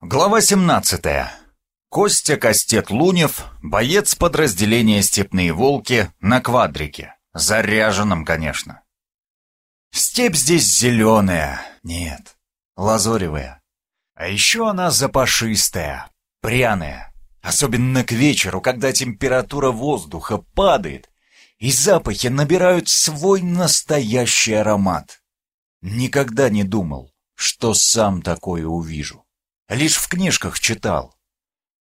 Глава 17. Костя Костет Лунев, боец подразделения «Степные волки» на квадрике. Заряженном, конечно. Степь здесь зеленая, нет, лазоревая. А еще она запашистая, пряная. Особенно к вечеру, когда температура воздуха падает, и запахи набирают свой настоящий аромат. Никогда не думал, что сам такое увижу. Лишь в книжках читал.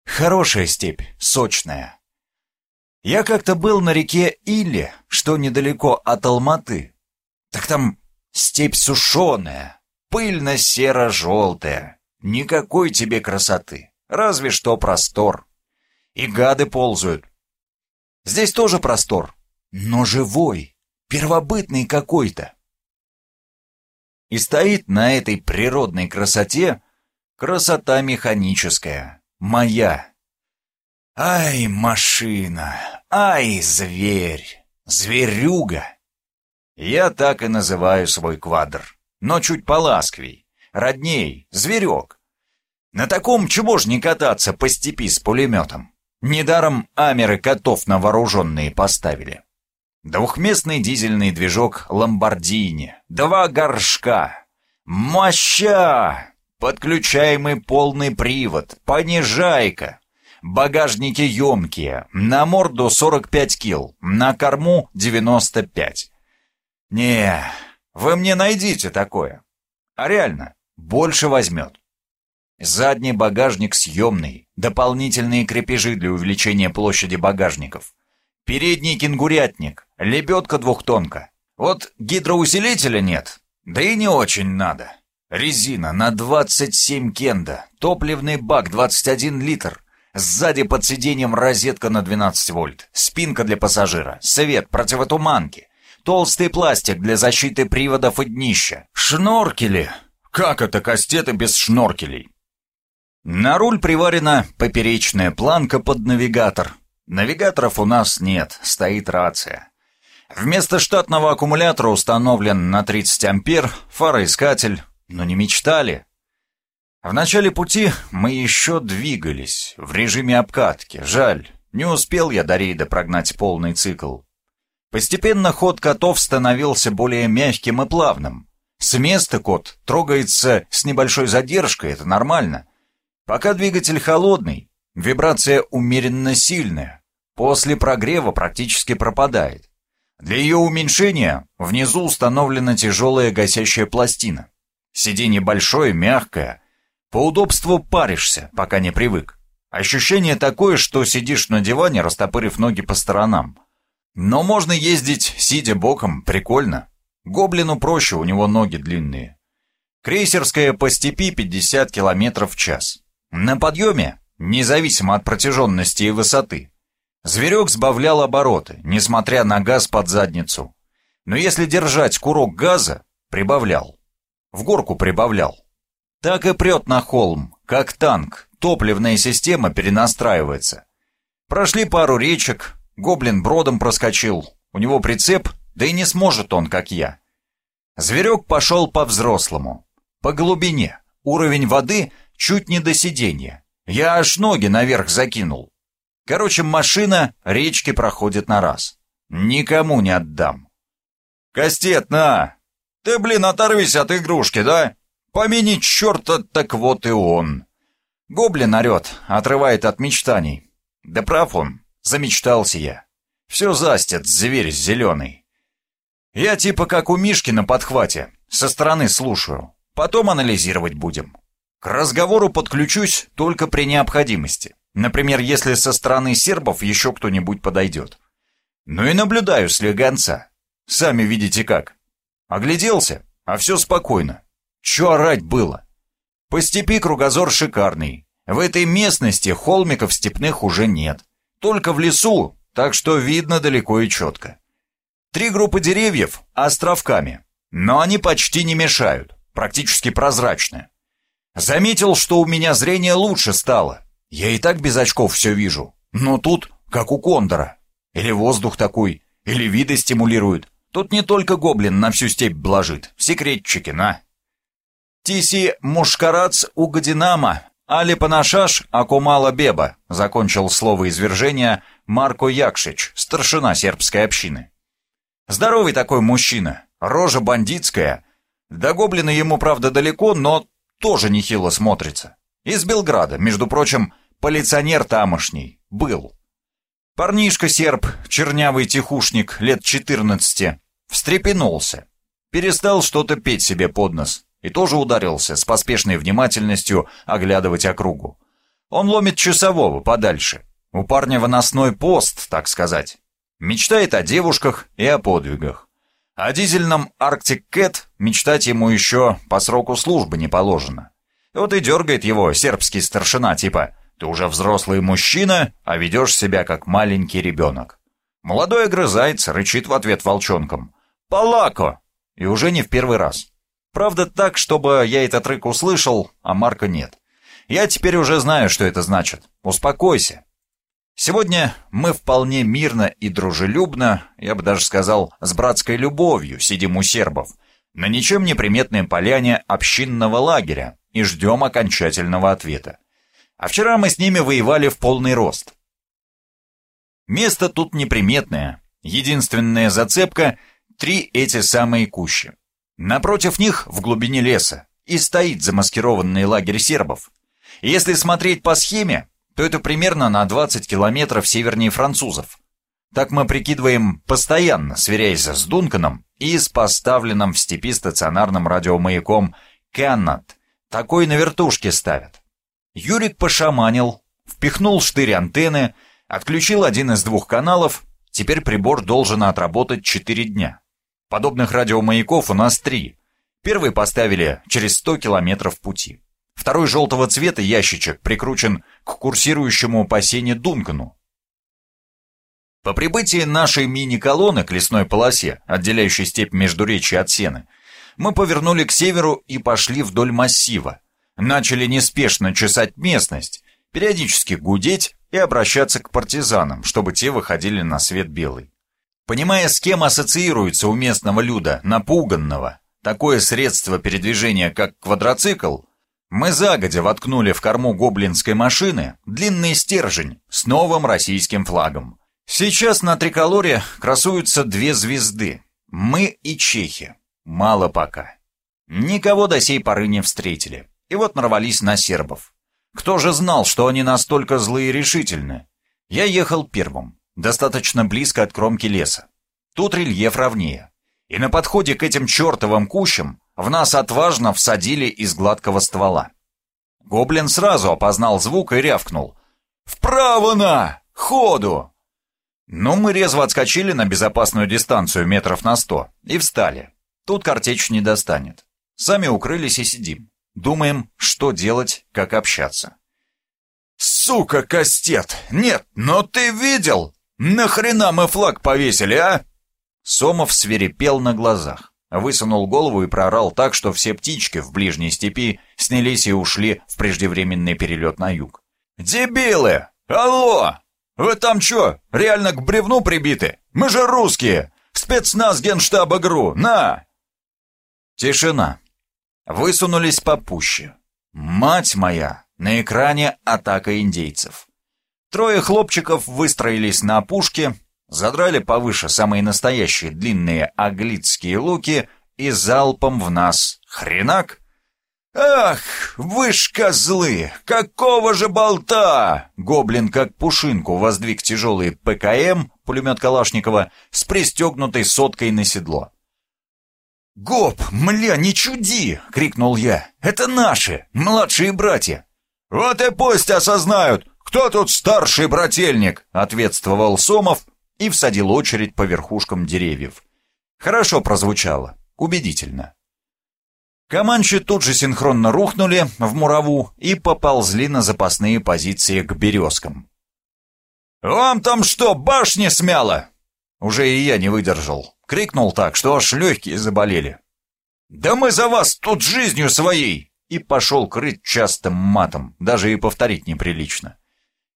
Хорошая степь, сочная. Я как-то был на реке Иле, что недалеко от Алматы. Так там степь сушеная, пыльно-серо-желтая. Никакой тебе красоты, разве что простор. И гады ползают. Здесь тоже простор, но живой, первобытный какой-то. И стоит на этой природной красоте Красота механическая. Моя. Ай, машина. Ай, зверь. Зверюга. Я так и называю свой квадр. Но чуть поласковей. Родней. Зверек. На таком чего ж не кататься по степи с пулеметом? Недаром амеры котов на вооруженные поставили. Двухместный дизельный движок «Ламбордини», два горшка. Моща! Подключаемый полный привод, понижайка. Багажники емкие, на морду 45 кил, на корму 95. Не, вы мне найдите такое. А реально, больше возьмет. Задний багажник съемный, дополнительные крепежи для увеличения площади багажников. Передний кенгурятник, лебедка двухтонка. Вот гидроусилителя нет, да и не очень надо. Резина на 27 кенда, топливный бак 21 литр, сзади под сиденьем розетка на 12 вольт, спинка для пассажира, свет, противотуманки, толстый пластик для защиты приводов и днища, шноркели. Как это кастеты без шноркелей? На руль приварена поперечная планка под навигатор. Навигаторов у нас нет, стоит рация. Вместо штатного аккумулятора установлен на 30 ампер фароискатель, но не мечтали. В начале пути мы еще двигались в режиме обкатки. Жаль, не успел я до рейда прогнать полный цикл. Постепенно ход котов становился более мягким и плавным. С места кот трогается с небольшой задержкой, это нормально. Пока двигатель холодный, вибрация умеренно сильная. После прогрева практически пропадает. Для ее уменьшения внизу установлена тяжелая гасящая пластина. Сиденье большое, мягкое. По удобству паришься, пока не привык. Ощущение такое, что сидишь на диване, растопырив ноги по сторонам. Но можно ездить, сидя боком, прикольно. Гоблину проще, у него ноги длинные. Крейсерская по степи 50 км в час. На подъеме, независимо от протяженности и высоты. Зверек сбавлял обороты, несмотря на газ под задницу. Но если держать курок газа, прибавлял. В горку прибавлял. Так и прет на холм, как танк, топливная система перенастраивается. Прошли пару речек, гоблин бродом проскочил, у него прицеп, да и не сможет он, как я. Зверек пошел по-взрослому, по глубине, уровень воды чуть не до сиденья. Я аж ноги наверх закинул. Короче, машина речки проходит на раз. Никому не отдам. «Кастет, на, ты, блин, оторвись от игрушки, да? Помяни черта, так вот и он. Гоблин орет, отрывает от мечтаний. Да прав он, замечтался я. Все застят, зверь зеленый. Я типа как у Мишки на подхвате, со стороны слушаю. Потом анализировать будем. К разговору подключусь только при необходимости. Например, если со стороны сербов еще кто-нибудь подойдет. Ну и наблюдаю слегонца. Сами видите как. Огляделся, а все спокойно. Че орать было? По степи кругозор шикарный. В этой местности холмиков степных уже нет. Только в лесу, так что видно далеко и четко. Три группы деревьев островками, но они почти не мешают, практически прозрачные. Заметил, что у меня зрение лучше стало. Я и так без очков все вижу, но тут как у кондора. Или воздух такой, или виды стимулируют. Тут не только гоблин на всю степь блажит, секретчики, на. Тиси Мушкарац Угодинама, «Али Панашаш Акумала Беба», — закончил слово извержения Марко Якшич, старшина сербской общины. Здоровый такой мужчина, рожа бандитская. До гоблина ему, правда, далеко, но тоже нехило смотрится. Из Белграда, между прочим, полиционер тамошний, был. Парнишка серб, чернявый тихушник, лет 14, встрепенулся. Перестал что-то петь себе под нос и тоже ударился с поспешной внимательностью оглядывать округу. Он ломит часового подальше. У парня выносной пост, так сказать. Мечтает о девушках и о подвигах. О дизельном Arctic Cat мечтать ему еще по сроку службы не положено. Вот и дергает его сербский старшина, типа «Ты уже взрослый мужчина, а ведешь себя как маленький ребенок». Молодой огрызается, рычит в ответ волчонком. «Палако!» И уже не в первый раз. Правда так, чтобы я этот рык услышал, а Марка нет. Я теперь уже знаю, что это значит. Успокойся. Сегодня мы вполне мирно и дружелюбно, я бы даже сказал, с братской любовью сидим у сербов, на ничем не приметной поляне общинного лагеря и ждем окончательного ответа. А вчера мы с ними воевали в полный рост. Место тут неприметное. Единственная зацепка — три эти самые кущи. Напротив них, в глубине леса, и стоит замаскированный лагерь сербов. если смотреть по схеме, то это примерно на 20 километров севернее французов. Так мы прикидываем постоянно, сверяясь с Дунканом и с поставленным в степи стационарным радиомаяком «Каннад». Такой на вертушке ставят. Юрик пошаманил, впихнул штырь антенны, отключил один из двух каналов, теперь прибор должен отработать 4 дня. Подобных радиомаяков у нас три. Первый поставили через 100 километров пути. Второй желтого цвета ящичек прикручен к курсирующему по сене Дункану. По прибытии нашей мини-колонны к лесной полосе, отделяющей степь между Междуречья от Сены, мы повернули к северу и пошли вдоль массива. Начали неспешно чесать местность, периодически гудеть и обращаться к партизанам, чтобы те выходили на свет белый. Понимая, с кем ассоциируется у местного люда, напуганного, такое средство передвижения, как квадроцикл, мы загодя воткнули в корму гоблинской машины длинный стержень с новым российским флагом. Сейчас на триколоре красуются две звезды. Мы и чехи. Мало пока. Никого до сей поры не встретили. И вот нарвались на сербов. Кто же знал, что они настолько злые и решительны? Я ехал первым достаточно близко от кромки леса. Тут рельеф ровнее. И на подходе к этим чертовым кущам в нас отважно всадили из гладкого ствола. Гоблин сразу опознал звук и рявкнул. «Вправо на! Ходу!» Но мы резво отскочили на безопасную дистанцию метров на сто и встали. Тут картечь не достанет. Сами укрылись и сидим. Думаем, что делать, как общаться. «Сука, Кастет! Нет, но ты видел? «Нахрена мы флаг повесили, а?» Сомов свирепел на глазах, высунул голову и проорал так, что все птички в ближней степи снялись и ушли в преждевременный перелет на юг. «Дебилы! Алло! Вы там что, реально к бревну прибиты? Мы же русские! Спецназ генштаба ГРУ! На!» Тишина. Высунулись попуще. «Мать моя!» На экране атака индейцев. Трое хлопчиков выстроились на опушке, задрали повыше самые настоящие длинные аглицкие луки и залпом в нас. Хренак! «Ах, вы ж козлы! Какого же болта!» Гоблин как пушинку воздвиг тяжелый ПКМ, пулемет Калашникова, с пристегнутой соткой на седло. «Гоп, мля, не чуди!» — крикнул я. «Это наши, младшие братья!» «Вот и пусть осознают, «Кто тут старший брательник?» — ответствовал Сомов и всадил очередь по верхушкам деревьев. Хорошо прозвучало, убедительно. Команчи тут же синхронно рухнули в мураву и поползли на запасные позиции к березкам. «Вам там что, башни смяло?» Уже и я не выдержал. Крикнул так, что аж легкие заболели. «Да мы за вас тут жизнью своей!» И пошел крыть частым матом, даже и повторить неприлично.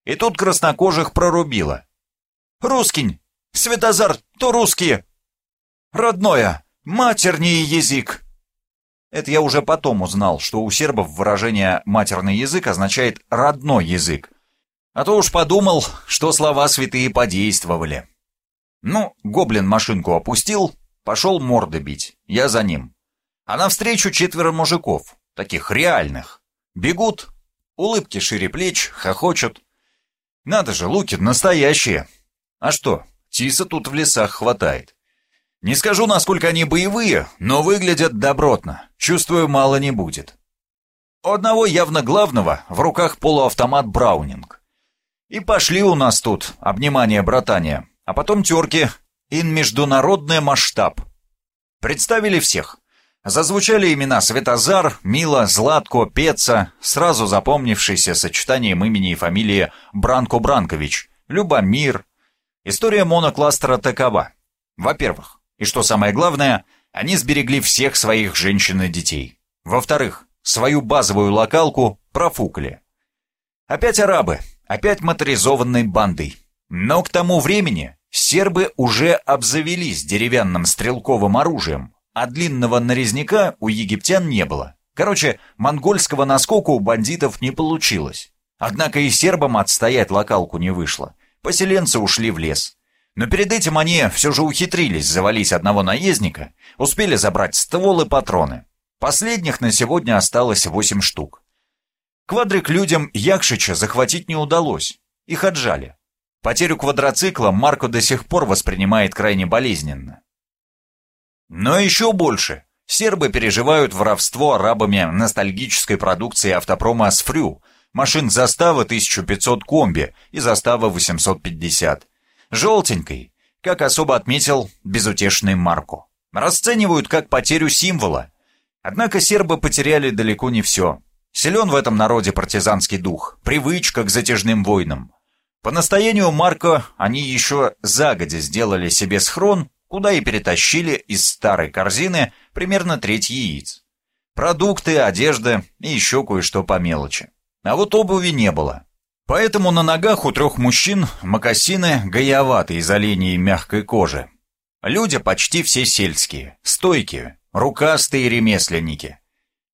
И тут краснокожих прорубило. «Рускинь! Светозар, то русские! Родное, матерний язык!» Это я уже потом узнал, что у сербов выражение «матерный язык» означает «родной язык». А то уж подумал, что слова святые подействовали. Ну, гоблин машинку опустил, пошел морды бить, я за ним. А навстречу четверо мужиков, таких реальных. Бегут, улыбки шире плеч, хохочут. Надо же, луки настоящие. А что, тиса тут в лесах хватает. Не скажу, насколько они боевые, но выглядят добротно. Чувствую, мало не будет. У одного явно главного в руках полуавтомат Браунинг. И пошли у нас тут обнимание братания, а потом терки, ин международный масштаб. Представили всех. Зазвучали имена Светозар, Мила, Златко, Пеца, сразу запомнившиеся сочетанием имени и фамилии Бранко Бранкович, Любомир. История монокластера такова. Во-первых, и что самое главное, они сберегли всех своих женщин и детей. Во-вторых, свою базовую локалку профукали. Опять арабы, опять моторизованной бандой. Но к тому времени сербы уже обзавелись деревянным стрелковым оружием, а длинного нарезняка у египтян не было. Короче, монгольского наскока у бандитов не получилось. Однако и сербам отстоять локалку не вышло. Поселенцы ушли в лес. Но перед этим они все же ухитрились завалить одного наездника, успели забрать ствол и патроны. Последних на сегодня осталось восемь штук. Квадрик людям Якшича захватить не удалось, их отжали. Потерю квадроцикла Марко до сих пор воспринимает крайне болезненно. Но еще больше. Сербы переживают воровство арабами ностальгической продукции автопрома «Асфрю», машин заставы 1500 комби и застава 850 желтенькой, как особо отметил безутешный Марко. Расценивают как потерю символа. Однако сербы потеряли далеко не все. Силен в этом народе партизанский дух, привычка к затяжным войнам. По настоянию Марко они еще загодя сделали себе схрон, куда и перетащили из старой корзины примерно треть яиц. Продукты, одежда и еще кое-что по мелочи. А вот обуви не было. Поэтому на ногах у трех мужчин мокасины гаеватые из оленей мягкой кожи. Люди почти все сельские, стойкие, рукастые ремесленники.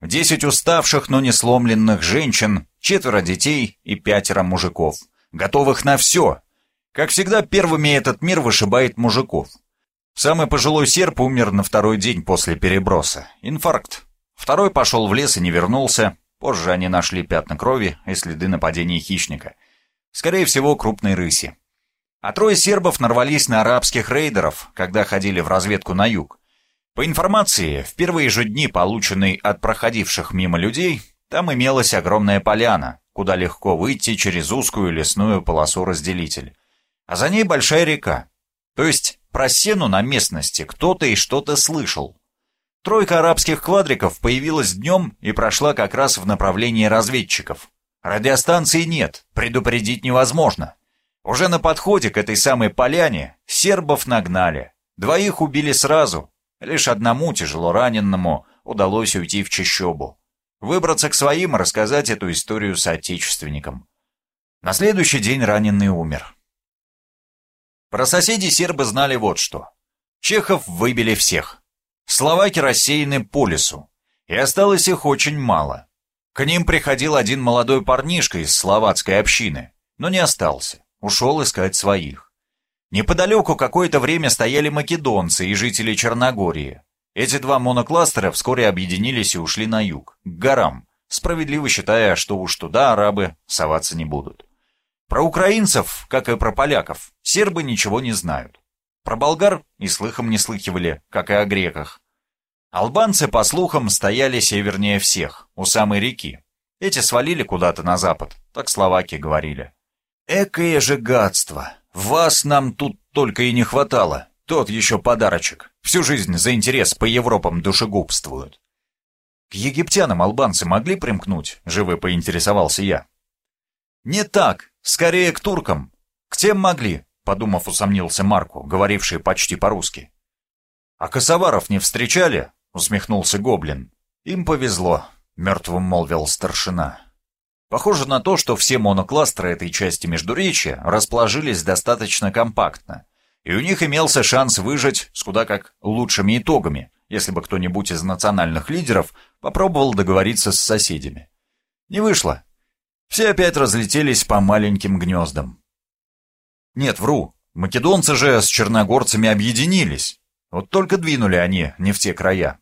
Десять уставших, но не сломленных женщин, четверо детей и пятеро мужиков, готовых на все. Как всегда, первыми этот мир вышибает мужиков. Самый пожилой серп умер на второй день после переброса. Инфаркт. Второй пошел в лес и не вернулся, Позже они нашли пятна крови и следы нападения хищника. Скорее всего, крупной рыси. А трое сербов нарвались на арабских рейдеров, когда ходили в разведку на юг. По информации, в первые же дни, полученной от проходивших мимо людей, там имелась огромная поляна, куда легко выйти через узкую лесную полосу-разделитель. А за ней большая река. То есть про сену на местности кто-то и что-то слышал. Тройка арабских квадриков появилась днем и прошла как раз в направлении разведчиков. Радиостанции нет, предупредить невозможно. Уже на подходе к этой самой поляне сербов нагнали. Двоих убили сразу. Лишь одному тяжело раненному удалось уйти в чащобу. Выбраться к своим и рассказать эту историю соотечественникам. На следующий день раненый умер. Про соседей сербы знали вот что. Чехов выбили всех. Словаки рассеяны по лесу, и осталось их очень мало. К ним приходил один молодой парнишка из словацкой общины, но не остался, ушел искать своих. Неподалеку какое-то время стояли македонцы и жители Черногории. Эти два монокластера вскоре объединились и ушли на юг, к горам, справедливо считая, что уж туда арабы соваться не будут. Про украинцев, как и про поляков, сербы ничего не знают. Про болгар и слыхом не слыхивали, как и о греках. Албанцы, по слухам, стояли севернее всех, у самой реки. Эти свалили куда-то на запад, так словаки говорили. «Экое же гадство! Вас нам тут только и не хватало. Тот еще подарочек. Всю жизнь за интерес по Европам душегубствуют». «К египтянам албанцы могли примкнуть?» — живо поинтересовался я. «Не так, скорее к туркам. К тем могли, подумав, усомнился Марку, говоривший почти по-русски. «А косоваров не встречали?» — усмехнулся Гоблин. «Им повезло», — мертвым молвил старшина. Похоже на то, что все монокластеры этой части Междуречья расположились достаточно компактно, и у них имелся шанс выжить с куда как лучшими итогами, если бы кто-нибудь из национальных лидеров попробовал договориться с соседями. Не вышло. Все опять разлетелись по маленьким гнездам. Нет, вру. Македонцы же с черногорцами объединились. Вот только двинули они не в те края.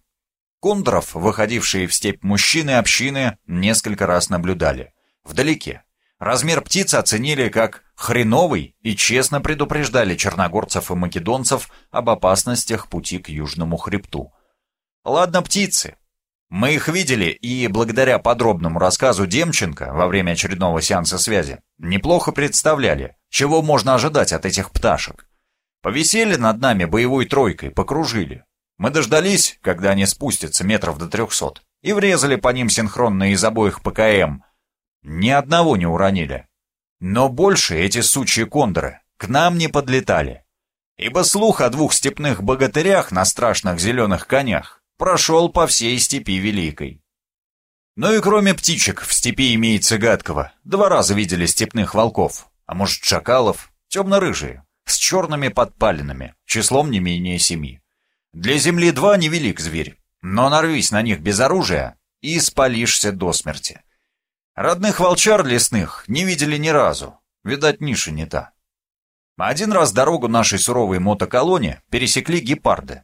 Кондоров, выходившие в степь мужчины общины, несколько раз наблюдали. Вдалеке. Размер птицы оценили как хреновый и честно предупреждали черногорцев и македонцев об опасностях пути к Южному хребту. Ладно, птицы. Мы их видели и, благодаря подробному рассказу Демченко во время очередного сеанса связи, неплохо представляли, чего можно ожидать от этих пташек. Повисели над нами боевой тройкой, покружили. Мы дождались, когда они спустятся метров до трехсот, и врезали по ним синхронно из обоих ПКМ, ни одного не уронили. Но больше эти сучьи кондоры к нам не подлетали. Ибо слух о двух степных богатырях на страшных зеленых конях прошел по всей степи Великой. Ну и кроме птичек в степи имеется гадкого. Два раза видели степных волков, а может шакалов, темно-рыжие, с черными подпалинами, числом не менее семи. Для земли два невелик зверь, но нарвись на них без оружия и спалишься до смерти. Родных волчар лесных не видели ни разу. Видать, ниша не та. Один раз дорогу нашей суровой мотоколонии пересекли гепарды.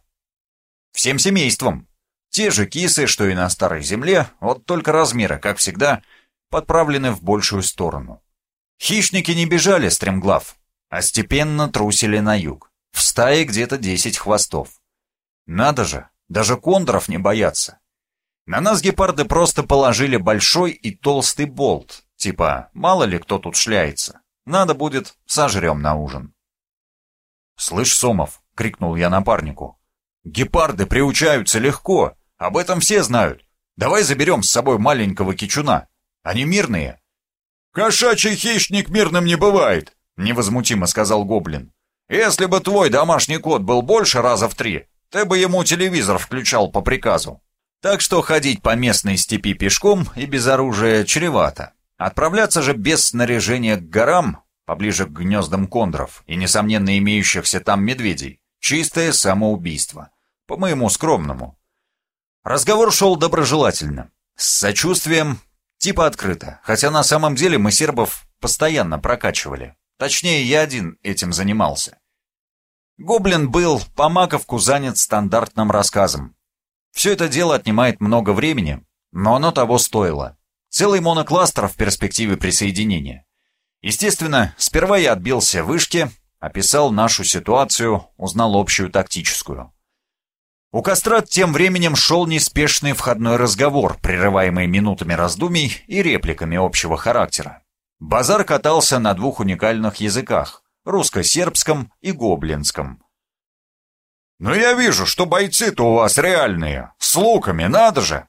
Всем семейством. Те же кисы, что и на старой земле, вот только размеры, как всегда, подправлены в большую сторону. Хищники не бежали стремглав, а степенно трусили на юг. В стае где-то десять хвостов. Надо же, даже кондоров не боятся. На нас гепарды просто положили большой и толстый болт, типа «мало ли кто тут шляется, надо будет, сожрем на ужин». «Слышь, Сомов!» — крикнул я напарнику. «Гепарды приучаются легко, об этом все знают. Давай заберем с собой маленького кичуна. Они мирные». «Кошачий хищник мирным не бывает», — невозмутимо сказал Гоблин. «Если бы твой домашний кот был больше раза в три, ты бы ему телевизор включал по приказу. Так что ходить по местной степи пешком и без оружия чревато. Отправляться же без снаряжения к горам, поближе к гнездам кондров и, несомненно, имеющихся там медведей, чистое самоубийство. По моему скромному. Разговор шел доброжелательно, с сочувствием, типа открыто, хотя на самом деле мы сербов постоянно прокачивали. Точнее, я один этим занимался. Гоблин был по маковку занят стандартным рассказом, все это дело отнимает много времени, но оно того стоило. Целый монокластер в перспективе присоединения. Естественно, сперва я отбился в вышке, описал нашу ситуацию, узнал общую тактическую. У костра тем временем шел неспешный входной разговор, прерываемый минутами раздумий и репликами общего характера. Базар катался на двух уникальных языках – русско-сербском и гоблинском, «Но я вижу, что бойцы-то у вас реальные, с луками, надо же!»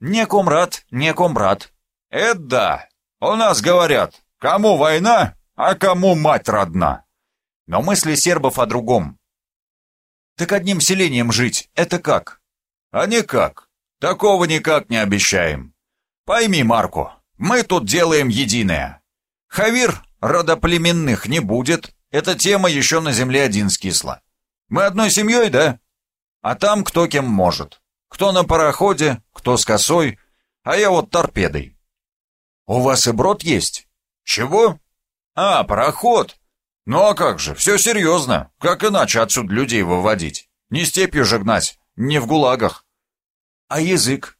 «Не комрад, не комрад». «Это да. У нас говорят, кому война, а кому мать родна». Но мысли сербов о другом. «Так одним селением жить, это как?» «А никак. Такого никак не обещаем. Пойми, Марко, мы тут делаем единое. Хавир родоплеменных не будет, эта тема еще на земле один скисла. Мы одной семьей, да? А там кто кем может. Кто на пароходе, кто с косой, а я вот торпедой. У вас и брод есть? Чего? А, пароход. Ну а как же, все серьезно. Как иначе отсюда людей выводить? Не степью же гнать, не в гулагах. А язык?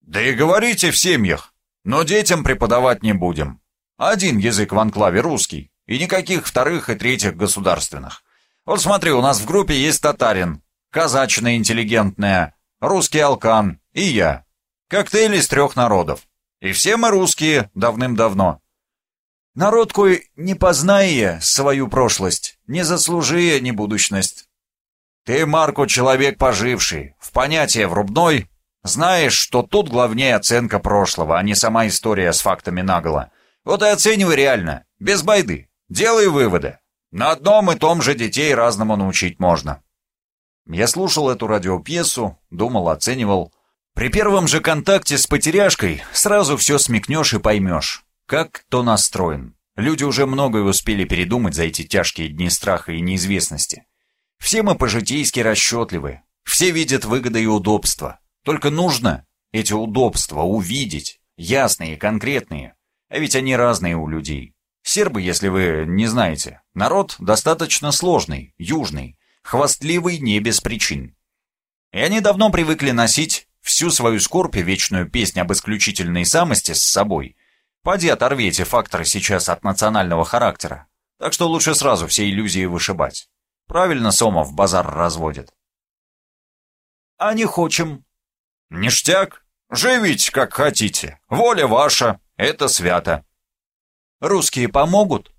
Да и говорите в семьях, но детям преподавать не будем. Один язык в анклаве русский, и никаких вторых и третьих государственных. Вот смотри, у нас в группе есть татарин, казачная интеллигентная, русский алкан и я. Коктейль из трех народов. И все мы русские давным-давно. Народ не познае свою прошлость, не заслужие ни будущность. Ты, Марко, человек поживший, в понятие врубной, знаешь, что тут главнее оценка прошлого, а не сама история с фактами наголо. Вот и оценивай реально, без байды, делай выводы. На одном и том же детей разному научить можно. Я слушал эту радиопьесу, думал, оценивал. При первом же контакте с потеряшкой сразу все смекнешь и поймешь, как кто настроен. Люди уже многое успели передумать за эти тяжкие дни страха и неизвестности. Все мы по-житейски расчетливы, Все видят выгоды и удобства. Только нужно эти удобства увидеть, ясные конкретные. А ведь они разные у людей. Сербы, если вы не знаете, народ достаточно сложный, южный, хвастливый не без причин. И они давно привыкли носить всю свою скорбь и вечную песнь об исключительной самости с собой. Поди оторви эти факторы сейчас от национального характера. Так что лучше сразу все иллюзии вышибать. Правильно Сомов базар разводит. А не хочем. Ништяк. Живите, как хотите. Воля ваша. Это свято. Русские помогут?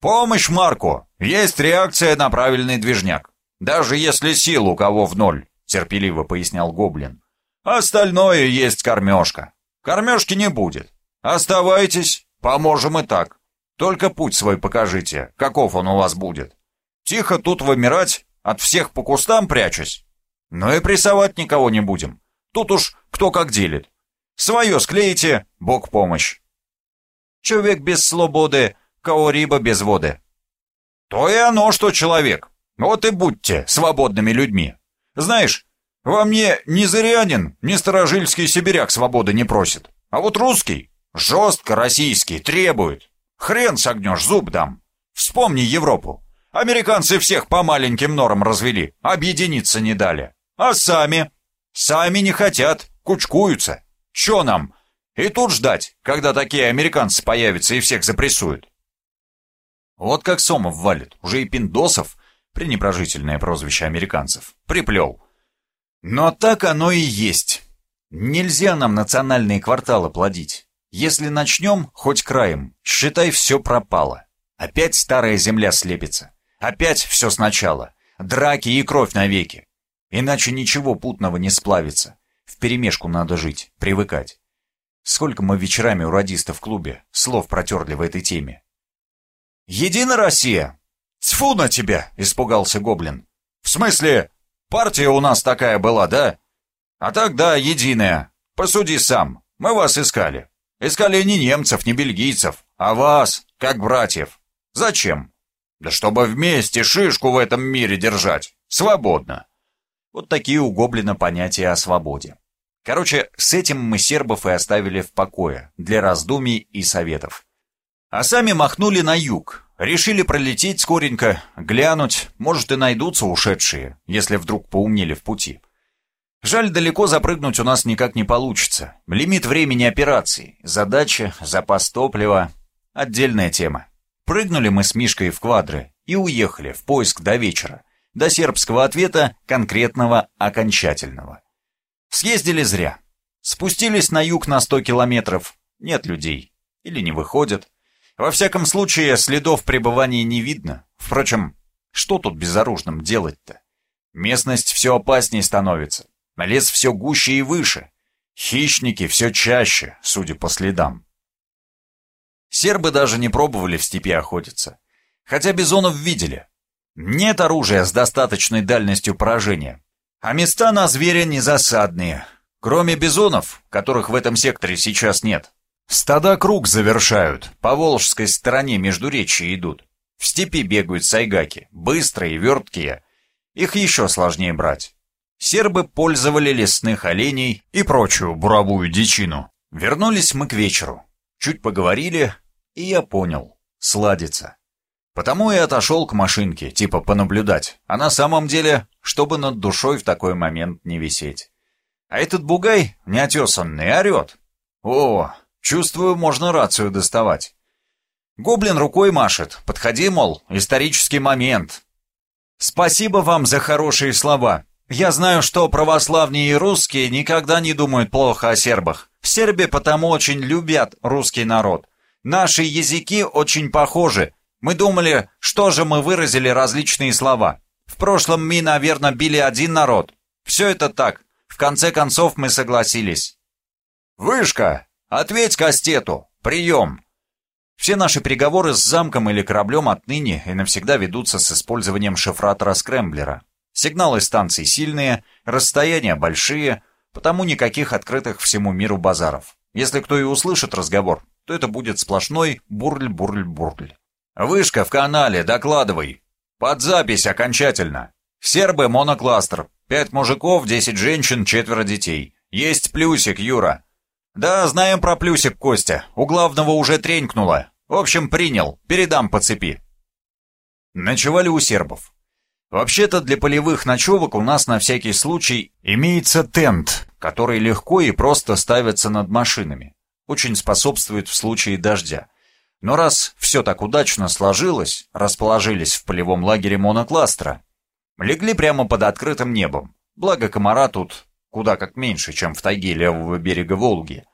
Помощь Марку. Есть реакция на правильный движняк. Даже если сил у кого в ноль, терпеливо пояснял Гоблин. Остальное есть кормежка. Кормежки не будет. Оставайтесь, поможем и так. Только путь свой покажите, каков он у вас будет. Тихо тут вымирать, от всех по кустам прячусь. Но и прессовать никого не будем. Тут уж кто как делит. Свое склеите, бог помощь. Человек без свободы, каориба без воды. То и оно, что человек. Вот и будьте свободными людьми. Знаешь, во мне ни зырянин, ни старожильский сибиряк свободы не просит. А вот русский, жестко российский, требует. Хрен согнешь, зуб дам. Вспомни Европу. Американцы всех по маленьким норам развели, объединиться не дали. А сами? Сами не хотят, кучкуются. Че нам? И тут ждать, когда такие американцы появятся и всех запрессуют. Вот как Сомов валит, уже и Пиндосов, пренеброжительное прозвище американцев, приплел. Но так оно и есть. Нельзя нам национальные кварталы плодить. Если начнем, хоть краем, считай, все пропало. Опять старая земля слепится. Опять все сначала. Драки и кровь навеки. Иначе ничего путного не сплавится. Вперемешку надо жить, привыкать. Сколько мы вечерами у радистов в клубе слов протерли в этой теме. «Единая Россия!» «Тьфу на тебя!» — испугался Гоблин. «В смысле, партия у нас такая была, да?» «А так, да, единая. Посуди сам. Мы вас искали. Искали не немцев, не бельгийцев, а вас, как братьев. Зачем? Да чтобы вместе шишку в этом мире держать. Свободно. Вот такие у Гоблина понятия о свободе. Короче, с этим мы сербов и оставили в покое, для раздумий и советов. А сами махнули на юг, решили пролететь скоренько, глянуть, может и найдутся ушедшие, если вдруг поумнели в пути. Жаль, далеко запрыгнуть у нас никак не получится. Лимит времени операции, задача, запас топлива — отдельная тема. Прыгнули мы с Мишкой в квадры и уехали в поиск до вечера, до сербского ответа, конкретного, окончательного. Съездили зря. Спустились на юг на 100 километров. Нет людей. Или не выходят. Во всяком случае, следов пребывания не видно. Впрочем, что тут безоружным делать-то? Местность все опаснее становится. Лес все гуще и выше. Хищники все чаще, судя по следам. Сербы даже не пробовали в степи охотиться. Хотя бизонов видели. Нет оружия с достаточной дальностью поражения. А места на зверя не засадные. Кроме бизонов, которых в этом секторе сейчас нет. Стада круг завершают, по волжской стороне между речи идут. В степи бегают сайгаки, быстрые, верткие. Их еще сложнее брать сербы пользовали лесных оленей и прочую буровую дичину. Вернулись мы к вечеру. Чуть поговорили, и я понял. Сладится. Потому и отошел к машинке, типа понаблюдать, а на самом деле, чтобы над душой в такой момент не висеть. А этот бугай, неотесанный, орет. О, чувствую, можно рацию доставать. Гоблин рукой машет, подходи, мол, исторический момент. Спасибо вам за хорошие слова. Я знаю, что православные и русские никогда не думают плохо о сербах. Сербы потому очень любят русский народ. Наши языки очень похожи. Мы думали, что же мы выразили различные слова. В прошлом мы, наверное, били один народ. Все это так. В конце концов мы согласились. «Вышка! Ответь Кастету! Прием!» Все наши переговоры с замком или кораблем отныне и навсегда ведутся с использованием шифратора Скрэмблера. Сигналы станций сильные, расстояния большие, потому никаких открытых всему миру базаров. Если кто и услышит разговор, то это будет сплошной бурль-бурль-бурль. «Вышка в канале, докладывай! Под запись окончательно! «Сербы, монокластер. Пять мужиков, десять женщин, четверо детей. Есть плюсик, Юра». «Да, знаем про плюсик, Костя. У главного уже тренькнуло. В общем, принял. Передам по цепи». Ночевали у сербов. Вообще-то для полевых ночевок у нас на всякий случай имеется тент, который легко и просто ставится над машинами. Очень способствует в случае дождя. Но раз все так удачно сложилось, расположились в полевом лагере монокластера, легли прямо под открытым небом. Благо комара тут куда как меньше, чем в тайге левого берега Волги.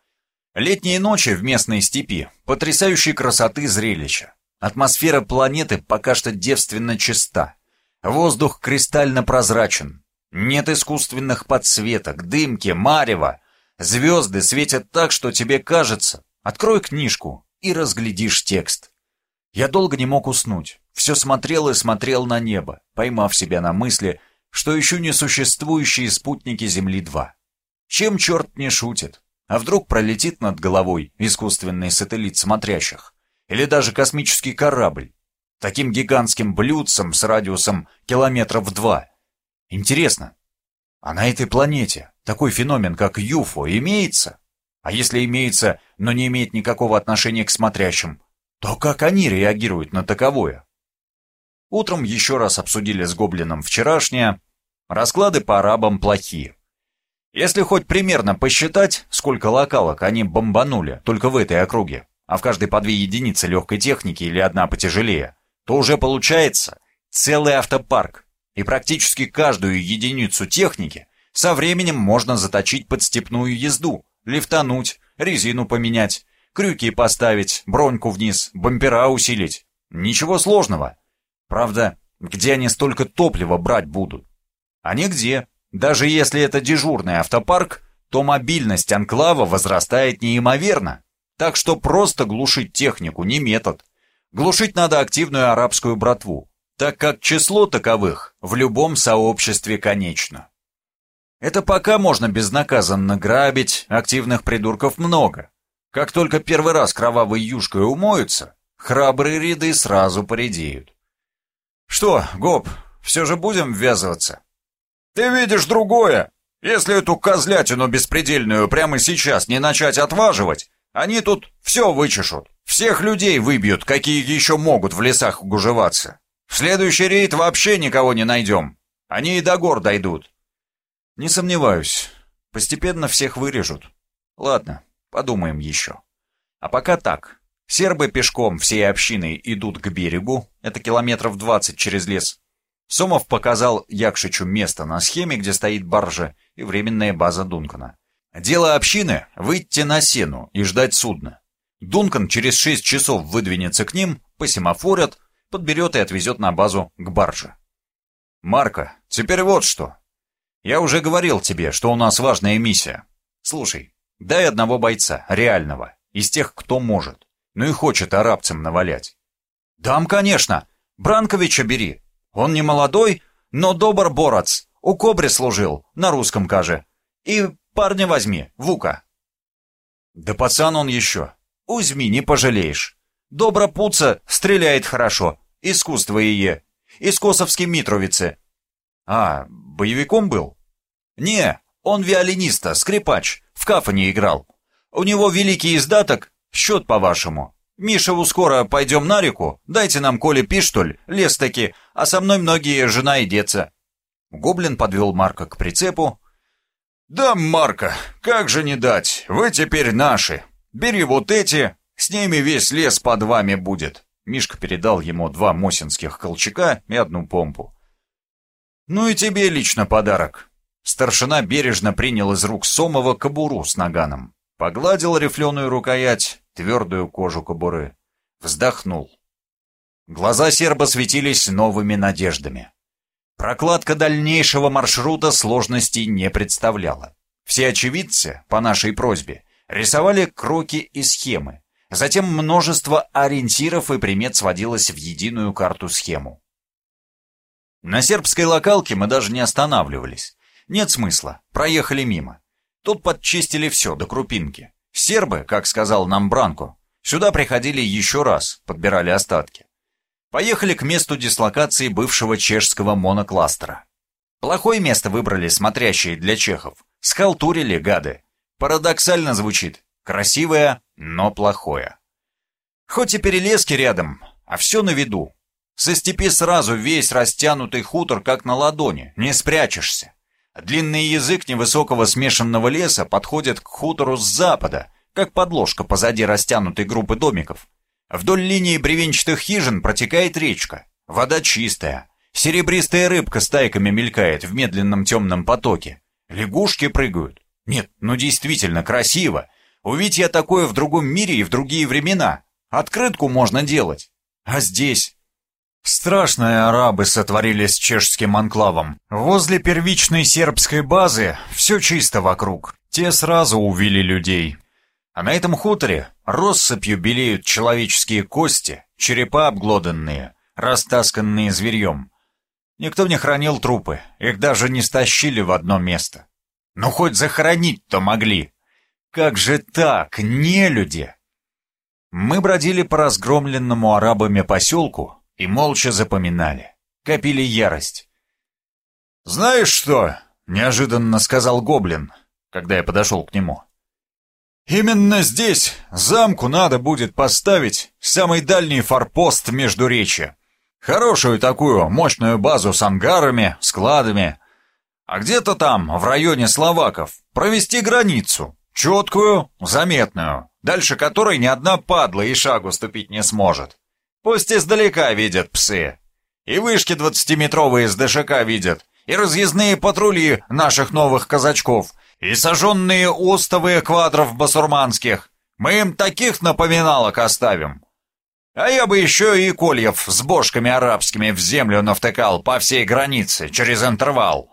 Летние ночи в местной степи – потрясающей красоты зрелища. Атмосфера планеты пока что девственно чиста. Воздух кристально прозрачен. Нет искусственных подсветок, дымки, марева. Звезды светят так, что тебе кажется. Открой книжку и разглядишь текст. Я долго не мог уснуть. Все смотрел и смотрел на небо, поймав себя на мысли, что еще не существующие спутники Земли-2. Чем черт не шутит? А вдруг пролетит над головой искусственный сателлит смотрящих? Или даже космический корабль? таким гигантским блюдцем с радиусом километров два. Интересно, а на этой планете такой феномен, как ЮФО, имеется? А если имеется, но не имеет никакого отношения к смотрящим, то как они реагируют на таковое? Утром еще раз обсудили с Гоблином вчерашнее. Расклады по арабам плохие. Если хоть примерно посчитать, сколько локалок они бомбанули только в этой округе, а в каждой по две единицы легкой техники или одна потяжелее, то уже получается целый автопарк, и практически каждую единицу техники со временем можно заточить под степную езду, лифтануть, резину поменять, крюки поставить, броньку вниз, бампера усилить. Ничего сложного. Правда, где они столько топлива брать будут? А нигде. Даже если это дежурный автопарк, то мобильность анклава возрастает неимоверно. Так что просто глушить технику не метод. Глушить надо активную арабскую братву, так как число таковых в любом сообществе конечно. Это пока можно безнаказанно грабить, активных придурков много. Как только первый раз кровавой юшкой умоются, храбрые ряды сразу поредеют. Что, Гоп, все же будем ввязываться? Ты видишь другое. Если эту козлятину беспредельную прямо сейчас не начать отваживать, они тут все вычешут. Всех людей выбьют, какие еще могут в лесах гужеваться. В следующий рейд вообще никого не найдем. Они и до гор дойдут. Не сомневаюсь. Постепенно всех вырежут. Ладно, подумаем еще. А пока так. Сербы пешком всей общиной идут к берегу, это километров двадцать через лес. Сомов показал Якшичу место на схеме, где стоит баржа и временная база Дункана. Дело общины — выйти на сену и ждать судна. Дункан через 6 часов выдвинется к ним, посемафорят, подберет и отвезет на базу к барже. «Марко, теперь вот что. Я уже говорил тебе, что у нас важная миссия. Слушай, дай одного бойца, реального, из тех, кто может, ну и хочет арабцам навалять». «Дам, конечно. Бранковича бери. Он не молодой, но добр борац. У Кобри служил, на русском каже. И парня возьми, Вука». «Да пацан он еще. Узьми, не пожалеешь. Добро пуца, стреляет хорошо. Искусство ие. Из Косовской Митровицы. А, боевиком был? Не, он виолиниста, скрипач, в кафане играл. У него великий издаток, счет по-вашему. Мишеву скоро пойдем на реку, дайте нам Коле пиштоль, лес таки, а со мной многие жена и деться. Гоблин подвел Марка к прицепу. «Да, Марка, как же не дать, вы теперь наши, Бери вот эти, с ними весь лес под вами будет». Мишка передал ему два мосинских колчака и одну помпу. «Ну и тебе лично подарок». Старшина бережно принял из рук Сомова кобуру с наганом. Погладил рифленую рукоять, твердую кожу кобуры. Вздохнул. Глаза серба светились новыми надеждами. Прокладка дальнейшего маршрута сложностей не представляла. Все очевидцы, по нашей просьбе, Рисовали кроки и схемы. Затем множество ориентиров и примет сводилось в единую карту-схему. На сербской локалке мы даже не останавливались. Нет смысла, проехали мимо. Тут подчистили все до крупинки. Сербы, как сказал нам Бранко, сюда приходили еще раз, подбирали остатки. Поехали к месту дислокации бывшего чешского монокластера. Плохое место выбрали смотрящие для чехов. Схалтурили гады. Парадоксально звучит. Красивое, но плохое. Хоть и перелески рядом, а все на виду. Со степи сразу весь растянутый хутор, как на ладони, не спрячешься. Длинный язык невысокого смешанного леса подходит к хутору с запада, как подложка позади растянутой группы домиков. Вдоль линии бревенчатых хижин протекает речка. Вода чистая. Серебристая рыбка стайками мелькает в медленном темном потоке. Лягушки прыгают. Нет, ну действительно красиво. Увидеть я такое в другом мире и в другие времена. Открытку можно делать. А здесь Страшные арабы сотворили с чешским анклавом. Возле первичной сербской базы все чисто вокруг. Те сразу увели людей. А на этом хуторе россыпью белеют человеческие кости, черепа обглоданные, растасканные зверьем. Никто не хранил трупы, их даже не стащили в одно место. Ну хоть захоронить-то могли. Как же так, не люди? Мы бродили по разгромленному арабами поселку, и молча запоминали. Копили ярость. «Знаешь что?» — неожиданно сказал Гоблин, когда я подошел к нему. «Именно здесь замку надо будет поставить самый дальний форпост между речи. Хорошую такую мощную базу с ангарами, складами. А где-то там, в районе Словаков, провести границу, четкую, заметную, дальше которой ни одна падла и шагу ступить не сможет. Пусть издалека видят псы. И вышки двадцатиметровые с ДШК видят, и разъездные патрули наших новых казачков, и сожженные остовые квадров басурманских. Мы им таких напоминалок оставим. А я бы еще и кольев с бошками арабскими в землю навтыкал по всей границе, через интервал.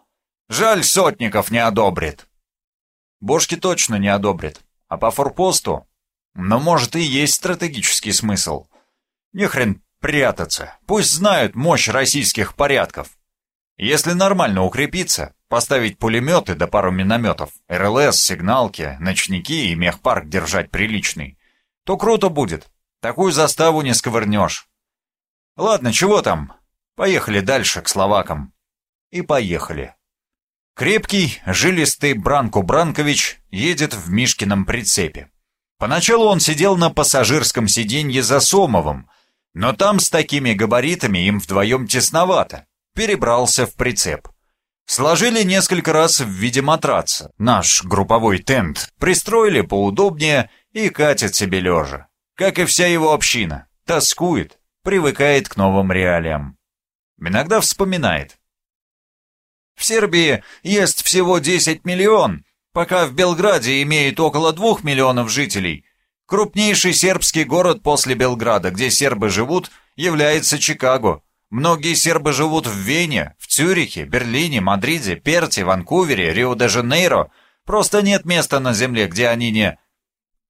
Жаль, сотников не одобрит. Бошки точно не одобрит. А по форпосту? Но может и есть стратегический смысл. Нехрен прятаться. Пусть знают мощь российских порядков. Если нормально укрепиться, поставить пулеметы да пару минометов, РЛС, сигналки, ночники и мехпарк держать приличный, то круто будет. Такую заставу не сковырнешь. Ладно, чего там? Поехали дальше, к словакам. И поехали. Крепкий, жилистый Бранко Бранкович едет в Мишкином прицепе. Поначалу он сидел на пассажирском сиденье за Сомовым, но там с такими габаритами им вдвоем тесновато. Перебрался в прицеп. Сложили несколько раз в виде матраца. Наш групповой тент пристроили поудобнее и катит себе лежа. Как и вся его община. Тоскует, привыкает к новым реалиям. Иногда вспоминает. В Сербии есть всего 10 миллион, пока в Белграде имеет около 2 миллионов жителей, Крупнейший сербский город после Белграда, где сербы живут, является Чикаго. Многие сербы живут в Вене, в Цюрихе, Берлине, Мадриде, Перте, Ванкувере, Рио-де-Жанейро. Просто нет места на земле, где они не...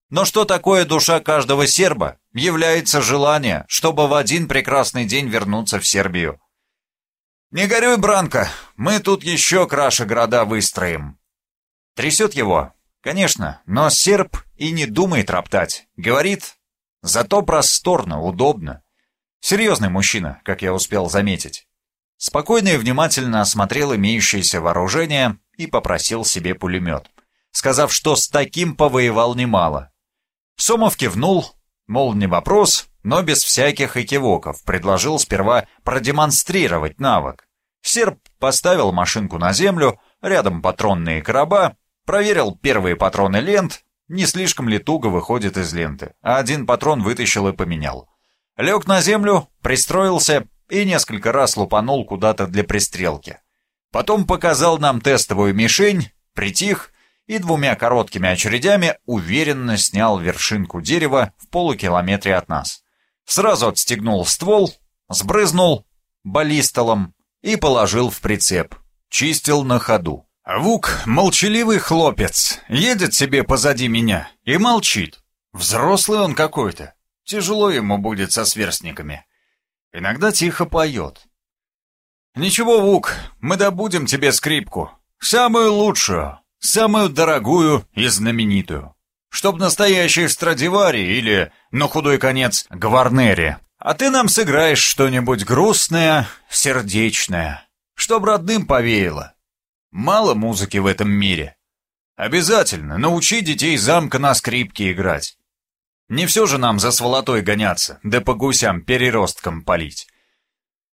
Но что такое душа каждого серба? Является желание, чтобы в один прекрасный день вернуться в Сербию. «Не горюй, Бранко, мы тут еще краше города выстроим». Трясет его, Конечно, но серб и не думает роптать. Говорит, зато просторно, удобно. Серьезный мужчина, как я успел заметить. Спокойно и внимательно осмотрел имеющееся вооружение и попросил себе пулемет, сказав, что с таким повоевал немало. Сомов кивнул, мол, не вопрос, но без всяких экивоков, предложил сперва продемонстрировать навык. Серб поставил машинку на землю, рядом патронные короба, Проверил первые патроны лент, не слишком ли туго выходит из ленты, а один патрон вытащил и поменял. Лег на землю, пристроился и несколько раз лупанул куда-то для пристрелки. Потом показал нам тестовую мишень, притих и двумя короткими очередями уверенно снял вершинку дерева в полукилометре от нас. Сразу отстегнул ствол, сбрызнул баллистолом и положил в прицеп. Чистил на ходу. Вук, молчаливый хлопец, едет себе позади меня и молчит. Взрослый он какой-то. Тяжело ему будет со сверстниками. Иногда тихо поет. «Ничего, Вук, мы добудем тебе скрипку. Самую лучшую, самую дорогую и знаменитую. Чтоб настоящий Страдивари или, на худой конец, Гварнери. А ты нам сыграешь что-нибудь грустное, сердечное, чтоб родным повеяло. Мало музыки в этом мире. Обязательно научи детей замка на скрипке играть. Не все же нам за сволотой гоняться, да по гусям переросткам палить.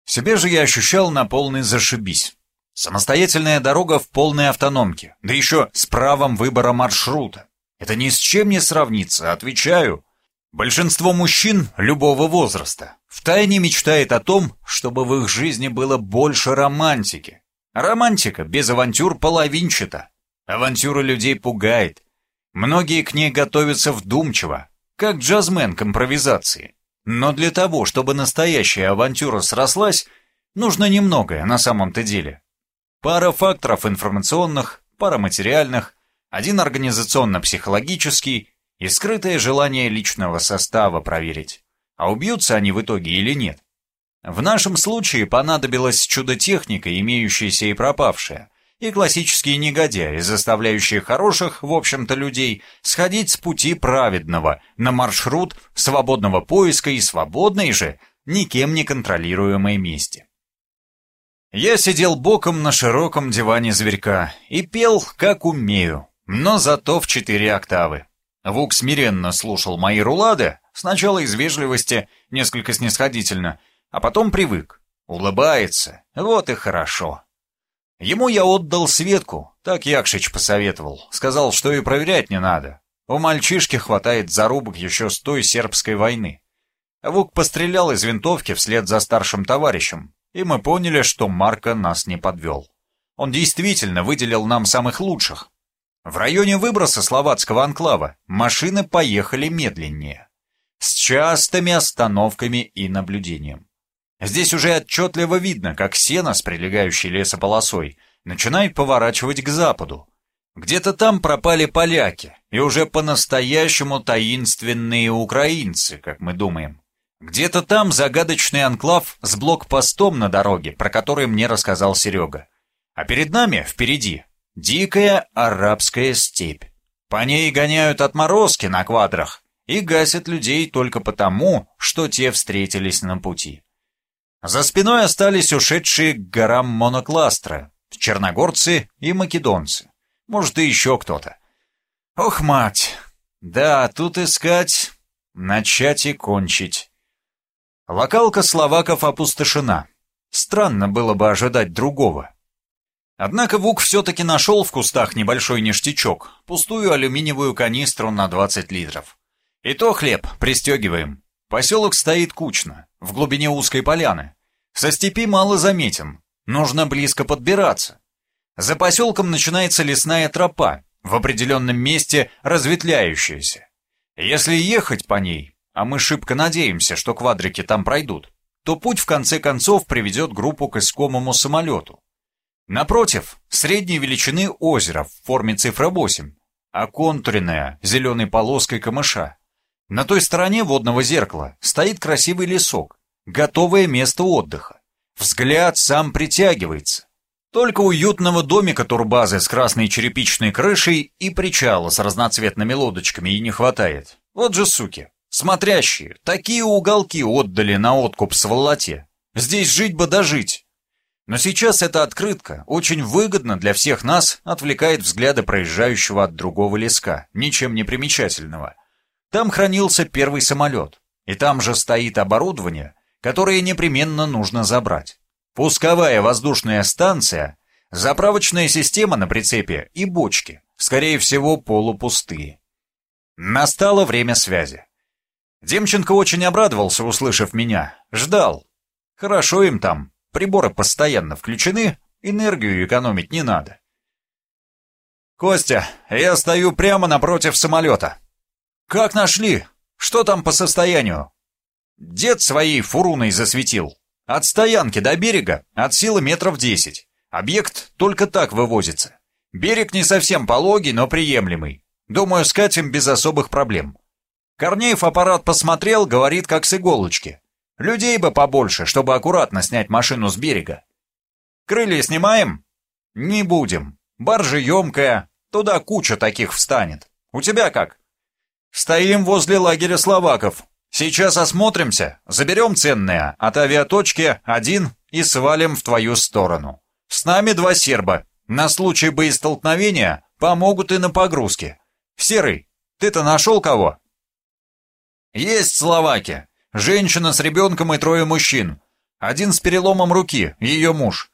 Себе же я ощущал на полный зашибись. Самостоятельная дорога в полной автономке, да еще с правом выбора маршрута. Это ни с чем не сравнится, отвечаю. Большинство мужчин любого возраста втайне мечтает о том, чтобы в их жизни было больше романтики. Романтика без авантюр половинчата. Авантюра людей пугает. Многие к ней готовятся вдумчиво, как джазмен к импровизации. Но для того, чтобы настоящая авантюра срослась, нужно немногое на самом-то деле. Пара факторов информационных, пара материальных, один организационно-психологический и скрытое желание личного состава проверить, а убьются они в итоге или нет. В нашем случае понадобилась чудо-техника, имеющаяся и пропавшая, и классические негодяи, заставляющие хороших, в общем-то, людей сходить с пути праведного на маршрут свободного поиска и свободной же, никем не контролируемой мести. Я сидел боком на широком диване зверька и пел, как умею, но зато в четыре октавы. Вук смиренно слушал мои рулады, сначала из вежливости, несколько снисходительно, а потом привык. Улыбается, вот и хорошо. Ему я отдал Светку, так Якшич посоветовал. Сказал, что и проверять не надо. У мальчишки хватает зарубок еще с той сербской войны. Вук пострелял из винтовки вслед за старшим товарищем, и мы поняли, что Марка нас не подвел. Он действительно выделил нам самых лучших. В районе выброса словацкого анклава машины поехали медленнее, с частыми остановками и наблюдением. Здесь уже отчетливо видно, как сено с прилегающей лесополосой начинает поворачивать к западу. Где-то там пропали поляки, и уже по-настоящему таинственные украинцы, как мы думаем. Где-то там загадочный анклав с блокпостом на дороге, про который мне рассказал Серега. А перед нами, впереди, дикая арабская степь. По ней гоняют отморозки на квадрах и гасят людей только потому, что те встретились на пути. За спиной остались ушедшие к горам монокластера, черногорцы и македонцы. Может, и еще кто-то. Ох, мать! Да, тут искать, начать и кончить. Локалка словаков опустошена. Странно было бы ожидать другого. Однако Вук все-таки нашел в кустах небольшой ништячок, пустую алюминиевую канистру на 20 литров. И то хлеб, пристегиваем. Поселок стоит кучно, в глубине узкой поляны. Со степи мало заметен, нужно близко подбираться. За поселком начинается лесная тропа, в определенном месте разветвляющаяся. Если ехать по ней, а мы шибко надеемся, что квадрики там пройдут, то путь в конце концов приведет группу к искомому самолету. Напротив, средней величины озеро в форме цифра 8, оконтуренное зеленой полоской камыша. На той стороне водного зеркала стоит красивый лесок, готовое место отдыха. Взгляд сам притягивается. Только уютного домика турбазы с красной черепичной крышей и причала с разноцветными лодочками и не хватает. Вот же суки, смотрящие, такие уголки отдали на откуп сволоте. Здесь жить бы дожить. Но сейчас эта открытка, очень выгодно для всех нас, отвлекает взгляды проезжающего от другого леска, ничем не примечательного – там хранился первый самолет, и там же стоит оборудование, которое непременно нужно забрать. Пусковая воздушная станция, заправочная система на прицепе и бочки, скорее всего, полупустые. Настало время связи. Демченко очень обрадовался, услышав меня. Ждал. Хорошо им там. Приборы постоянно включены, энергию экономить не надо. «Костя, я стою прямо напротив самолета», «Как нашли? Что там по состоянию?» Дед своей фуруной засветил. От стоянки до берега от силы метров десять. Объект только так вывозится. Берег не совсем пологий, но приемлемый. Думаю, скатим без особых проблем. Корнеев аппарат посмотрел, говорит, как с иголочки. Людей бы побольше, чтобы аккуратно снять машину с берега. Крылья снимаем? Не будем. Баржа емкая, туда куча таких встанет. У тебя как? «Стоим возле лагеря словаков. Сейчас осмотримся, заберем ценное от авиаточки один и свалим в твою сторону. С нами два серба. На случай боестолкновения помогут и на погрузке. Серый, ты-то нашел кого? Есть Словакия. Женщина с ребенком и трое мужчин. Один с переломом руки, ее муж.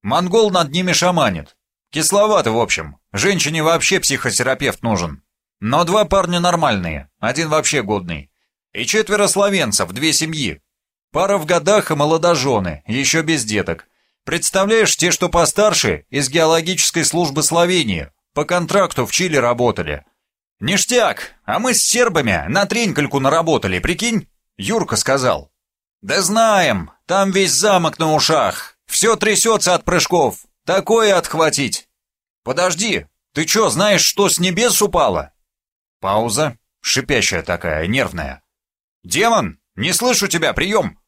Монгол над ними шаманит. Кисловато, в общем. Женщине вообще психотерапевт нужен. Но два парня нормальные, один вообще годный. И четверо словенцев, две семьи. Пара в годах и молодожены, еще без деток. Представляешь, те, что постарше, из геологической службы Словении, по контракту в Чили работали. Ништяк, а мы с сербами на тренькальку наработали, прикинь? Юрка сказал. Да знаем, там весь замок на ушах, все трясется от прыжков, такое отхватить. Подожди, ты что, знаешь, что с небес упало? Пауза, шипящая такая, нервная. «Демон, не слышу тебя, прием!»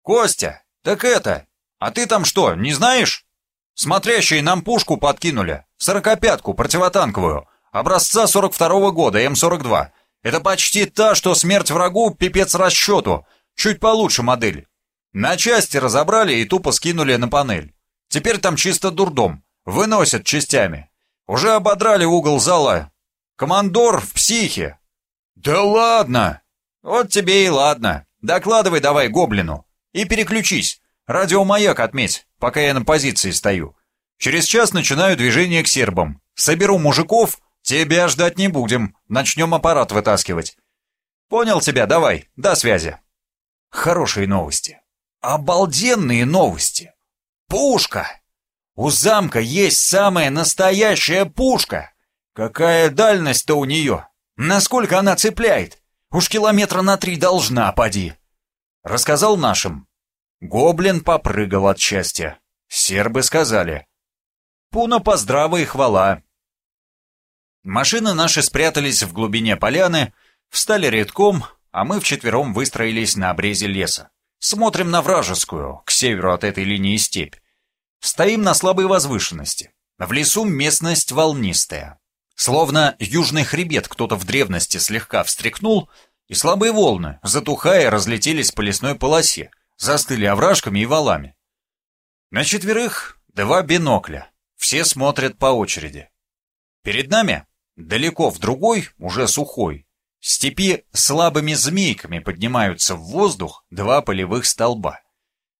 «Костя, так это, а ты там что, не знаешь?» «Смотрящие нам пушку подкинули, сорокопятку противотанковую, образца 42-го года, М-42. Это почти та, что смерть врагу, пипец расчету, чуть получше модель. На части разобрали и тупо скинули на панель. Теперь там чисто дурдом, выносят частями. Уже ободрали угол зала. Командор в психе». «Да ладно!» «Вот тебе и ладно. Докладывай давай гоблину. И переключись. Радиомаяк отметь, пока я на позиции стою. Через час начинаю движение к сербам. Соберу мужиков, тебя ждать не будем. Начнем аппарат вытаскивать. Понял тебя, давай, до связи. Хорошие новости. Обалденные новости. Пушка! У замка есть самая настоящая пушка. Какая дальность-то у нее? Насколько она цепляет? Уж километра на три должна, поди. Рассказал нашим. Гоблин попрыгал от счастья. Сербы сказали. Пуна поздрава и хвала. Машины наши спрятались в глубине поляны, встали редком, а мы вчетвером выстроились на обрезе леса. Смотрим на вражескую, к северу от этой линии степь. Стоим на слабой возвышенности. В лесу местность волнистая. Словно южный хребет кто-то в древности слегка встряхнул, и слабые волны, затухая, разлетелись по лесной полосе, застыли овражками и валами. На четверых два бинокля, все смотрят по очереди. Перед нами, далеко в другой, уже сухой, степи слабыми змейками поднимаются в воздух два полевых столба.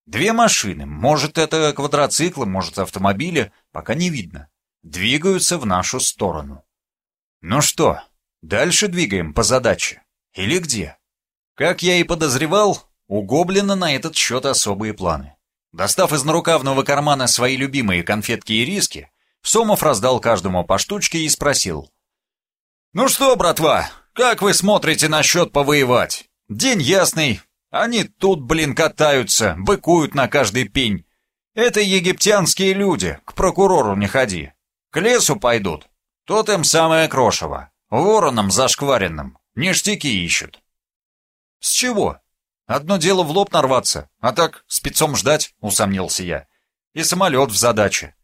Две машины, может это квадроциклы, может автомобили, пока не видно, двигаются в нашу сторону. Ну что, дальше двигаем по задаче? Или где? Как я и подозревал, у Гоблина на этот счет особые планы. Достав из нарукавного кармана свои любимые конфетки и риски, Сомов раздал каждому по штучке и спросил. «Ну что, братва, как вы смотрите на счет повоевать? День ясный, они тут, блин, катаются, быкуют на каждый пень. Это египтянские люди, к прокурору не ходи. К лесу пойдут, тот им самое крошево. Вороном зашкваренным. Ништяки ищут. С чего? Одно дело в лоб нарваться, а так спецом ждать, усомнился я. И самолет в задаче.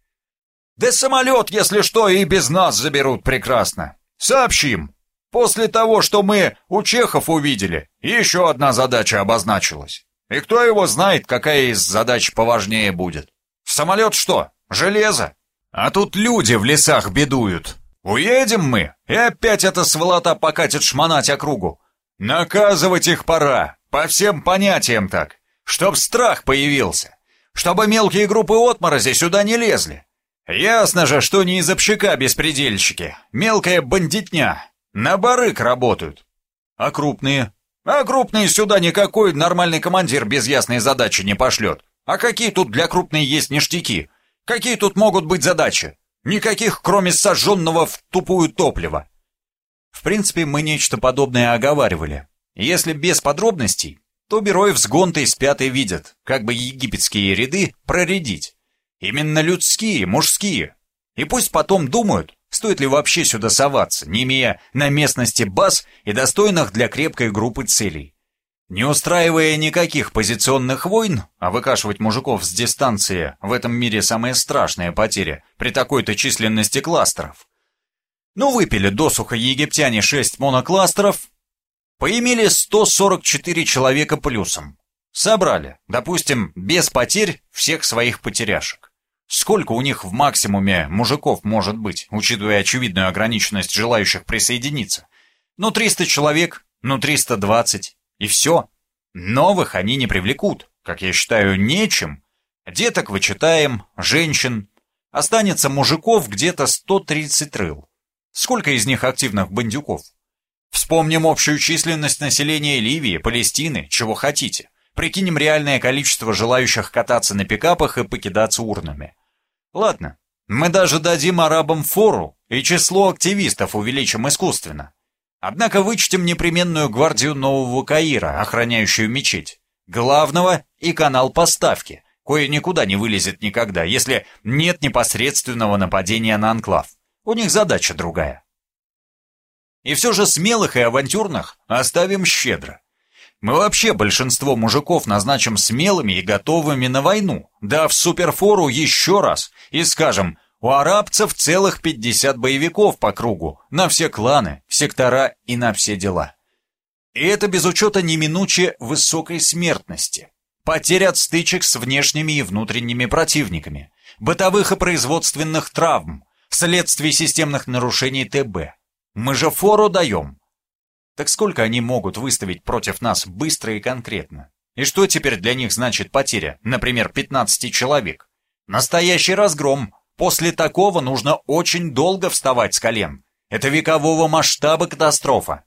Да самолет, если что, и без нас заберут прекрасно. Сообщим. После того, что мы у чехов увидели, еще одна задача обозначилась. И кто его знает, какая из задач поважнее будет. Самолет что, железо? А тут люди в лесах бедуют, Уедем мы, и опять эта сволота покатит шмонать округу. Наказывать их пора, по всем понятиям так, чтоб страх появился, чтобы мелкие группы отморози сюда не лезли. Ясно же, что не из общака беспредельщики, мелкая бандитня, на барык работают. А крупные? А крупные сюда никакой нормальный командир без ясной задачи не пошлет. А какие тут для крупной есть ништяки? Какие тут могут быть задачи? Никаких, кроме сожженного в тупую топлива. В принципе, мы нечто подобное оговаривали. Если без подробностей, то героев с гонтой с пятой видят, как бы египетские ряды проредить. Именно людские, мужские. И пусть потом думают, стоит ли вообще сюда соваться, не имея на местности баз и достойных для крепкой группы целей. Не устраивая никаких позиционных войн, а выкашивать мужиков с дистанции в этом мире самая страшная потеря при такой-то численности кластеров. Ну, выпили досуха египтяне 6 монокластеров, поимели 144 человека плюсом. Собрали, допустим, без потерь всех своих потеряшек. Сколько у них в максимуме мужиков может быть, учитывая очевидную ограниченность желающих присоединиться? Ну, 300 человек, ну, 320, и все. Новых они не привлекут, как я считаю, нечем. Деток вычитаем, женщин. Останется мужиков где-то 130 рыл. Сколько из них активных бандюков? Вспомним общую численность населения Ливии, Палестины, чего хотите. Прикинем реальное количество желающих кататься на пикапах и покидаться урнами. Ладно, мы даже дадим арабам фору, и число активистов увеличим искусственно. Однако вычтем непременную гвардию Нового Каира, охраняющую мечеть, главного и канал поставки, кое никуда не вылезет никогда, если нет непосредственного нападения на анклав. У них задача другая. И все же смелых и авантюрных оставим щедро. Мы вообще большинство мужиков назначим смелыми и готовыми на войну, дав суперфору еще раз, и скажем, у арабцев целых 50 боевиков по кругу, на все кланы, сектора и на все дела. И это без учета неминуче высокой смертности, потерь от стычек с внешними и внутренними противниками, бытовых и производственных травм, вследствие системных нарушений ТБ. Мы же фору даем, так сколько они могут выставить против нас быстро и конкретно? И что теперь для них значит потеря, например, 15 человек? Настоящий разгром. После такого нужно очень долго вставать с колен. Это векового масштаба катастрофа.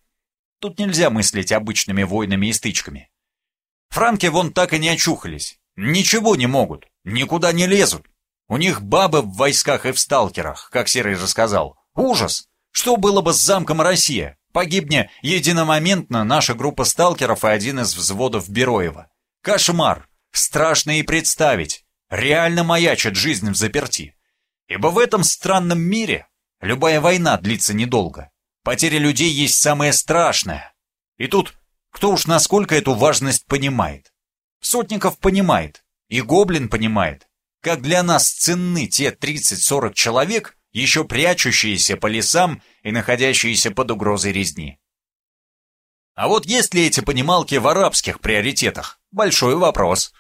Тут нельзя мыслить обычными войнами и стычками. Франки вон так и не очухались. Ничего не могут, никуда не лезут. У них бабы в войсках и в сталкерах, как Серый рассказал. Ужас! Что было бы с замком Россия? Погибне единомоментно наша группа сталкеров и один из взводов Бероева. Кошмар! Страшно и представить. Реально маячит жизнь в заперти. Ибо в этом странном мире любая война длится недолго. Потеря людей есть самое страшное. И тут кто уж насколько эту важность понимает. Сотников понимает, и Гоблин понимает, как для нас ценны те 30-40 человек, еще прячущиеся по лесам и находящиеся под угрозой резни. А вот есть ли эти понималки в арабских приоритетах? Большой вопрос.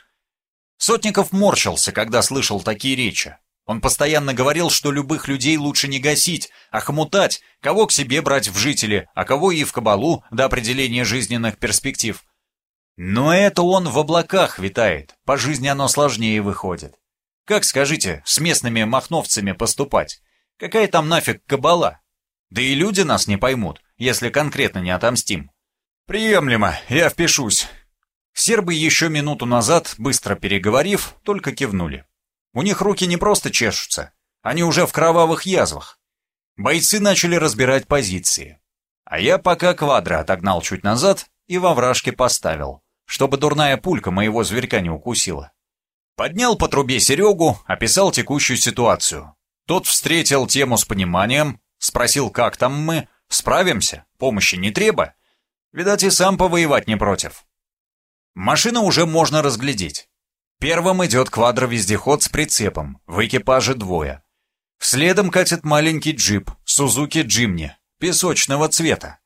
Сотников морщился, когда слышал такие речи. Он постоянно говорил, что любых людей лучше не гасить, а хомутать, кого к себе брать в жители, а кого и в кабалу до определения жизненных перспектив. Но это он в облаках витает, по жизни оно сложнее выходит. Как, скажите, с местными махновцами поступать? Какая там нафиг кабала? Да и люди нас не поймут, если конкретно не отомстим. Приемлемо, я впишусь. Сербы еще минуту назад, быстро переговорив, только кивнули. У них руки не просто чешутся, они уже в кровавых язвах. Бойцы начали разбирать позиции. А я пока квадро отогнал чуть назад и во вражке поставил, чтобы дурная пулька моего зверька не укусила. Поднял по трубе Серегу, описал текущую ситуацию. Тот встретил тему с пониманием, спросил, как там мы, справимся, помощи не треба. Видать, и сам повоевать не против. Машину уже можно разглядеть. Первым идет квадровездеход с прицепом, в экипаже двое. Следом катит маленький джип, Сузуки Джимни, песочного цвета.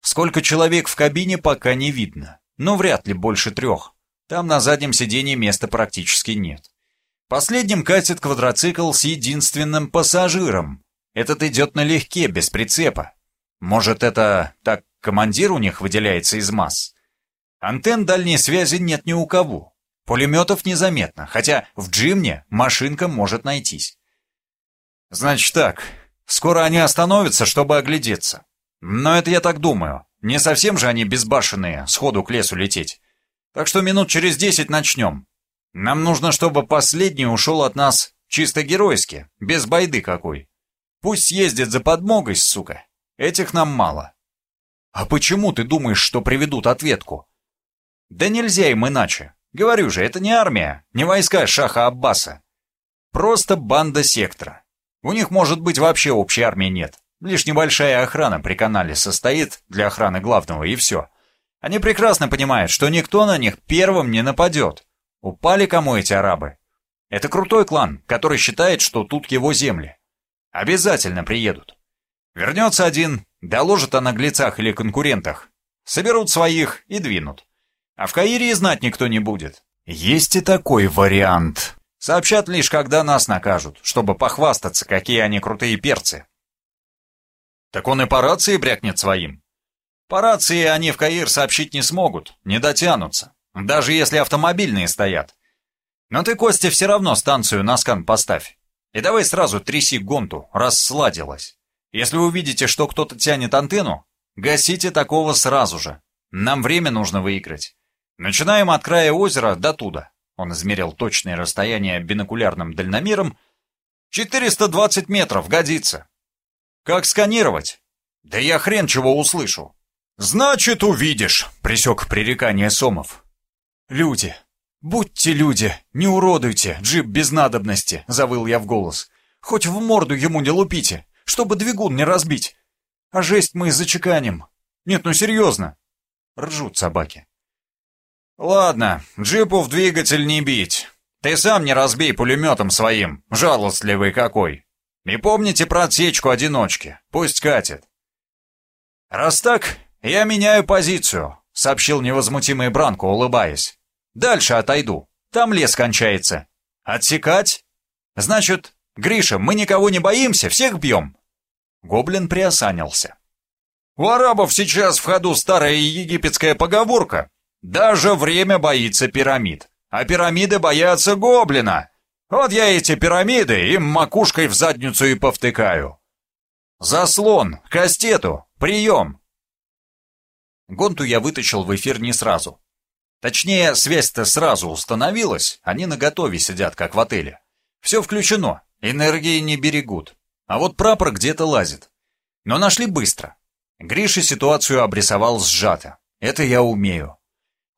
Сколько человек в кабине пока не видно, но вряд ли больше трех. Там на заднем сиденье места практически нет. Последним катит квадроцикл с единственным пассажиром. Этот идет налегке, без прицепа. Может, это так командир у них выделяется из масс? Антенн дальней связи нет ни у кого. Пулеметов незаметно, хотя в Джимне машинка может найтись. Значит так, скоро они остановятся, чтобы оглядеться. Но это я так думаю. Не совсем же они безбашенные, сходу к лесу лететь. Так что минут через десять начнем. Нам нужно, чтобы последний ушел от нас чисто геройски, без байды какой. Пусть ездит за подмогой, сука. Этих нам мало. А почему ты думаешь, что приведут ответку? Да нельзя им иначе. Говорю же, это не армия, не войска Шаха Аббаса. Просто банда сектора. У них, может быть, вообще общей армии нет. Лишь небольшая охрана при канале состоит для охраны главного, и все. Они прекрасно понимают, что никто на них первым не нападет. Упали кому эти арабы? Это крутой клан, который считает, что тут его земли. Обязательно приедут. Вернется один, доложит о наглецах или конкурентах. Соберут своих и двинут. А в Каире и знать никто не будет. Есть и такой вариант. Сообщат лишь, когда нас накажут, чтобы похвастаться, какие они крутые перцы. Так он и по рации брякнет своим. По рации они в Каир сообщить не смогут, не дотянутся, даже если автомобильные стоят. Но ты, Костя, все равно станцию на скан поставь. И давай сразу тряси гонту, раз сладилась. Если увидите, что кто-то тянет антенну, гасите такого сразу же. Нам время нужно выиграть. Начинаем от края озера до туда. Он измерил точное расстояние бинокулярным дальномером. 420 метров, годится. Как сканировать? Да я хрен чего услышу. Значит, увидишь, присек пререкание Сомов. Люди, будьте люди, не уродуйте, джип без надобности, завыл я в голос. Хоть в морду ему не лупите, чтобы двигун не разбить. А жесть мы зачеканим. Нет, ну серьезно. Ржут собаки. «Ладно, джипу в двигатель не бить. Ты сам не разбей пулеметом своим, жалостливый какой. И помните про отсечку одиночки, пусть катит». «Раз так, я меняю позицию», — сообщил невозмутимый Бранко, улыбаясь. «Дальше отойду, там лес кончается. Отсекать? Значит, Гриша, мы никого не боимся, всех бьем?» Гоблин приосанился. «У арабов сейчас в ходу старая египетская поговорка даже время боится пирамид. А пирамиды боятся гоблина. Вот я эти пирамиды им макушкой в задницу и повтыкаю. Заслон, кастету, прием. Гонту я вытащил в эфир не сразу. Точнее, связь-то сразу установилась, они наготове сидят, как в отеле. Все включено, энергии не берегут. А вот прапор где-то лазит. Но нашли быстро. Гриша ситуацию обрисовал сжато. Это я умею.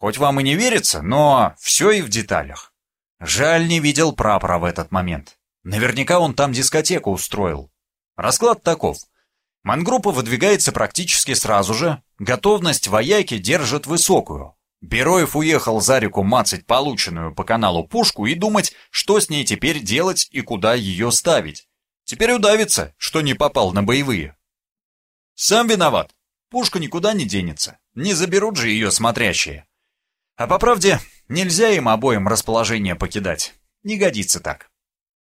Хоть вам и не верится, но все и в деталях. Жаль, не видел прапора в этот момент. Наверняка он там дискотеку устроил. Расклад таков. Мангруппа выдвигается практически сразу же, готовность вояки держит высокую. Бероев уехал за реку мацать полученную по каналу пушку и думать, что с ней теперь делать и куда ее ставить. Теперь удавится, что не попал на боевые. Сам виноват. Пушка никуда не денется. Не заберут же ее смотрящие. А по правде, нельзя им обоим расположение покидать. Не годится так.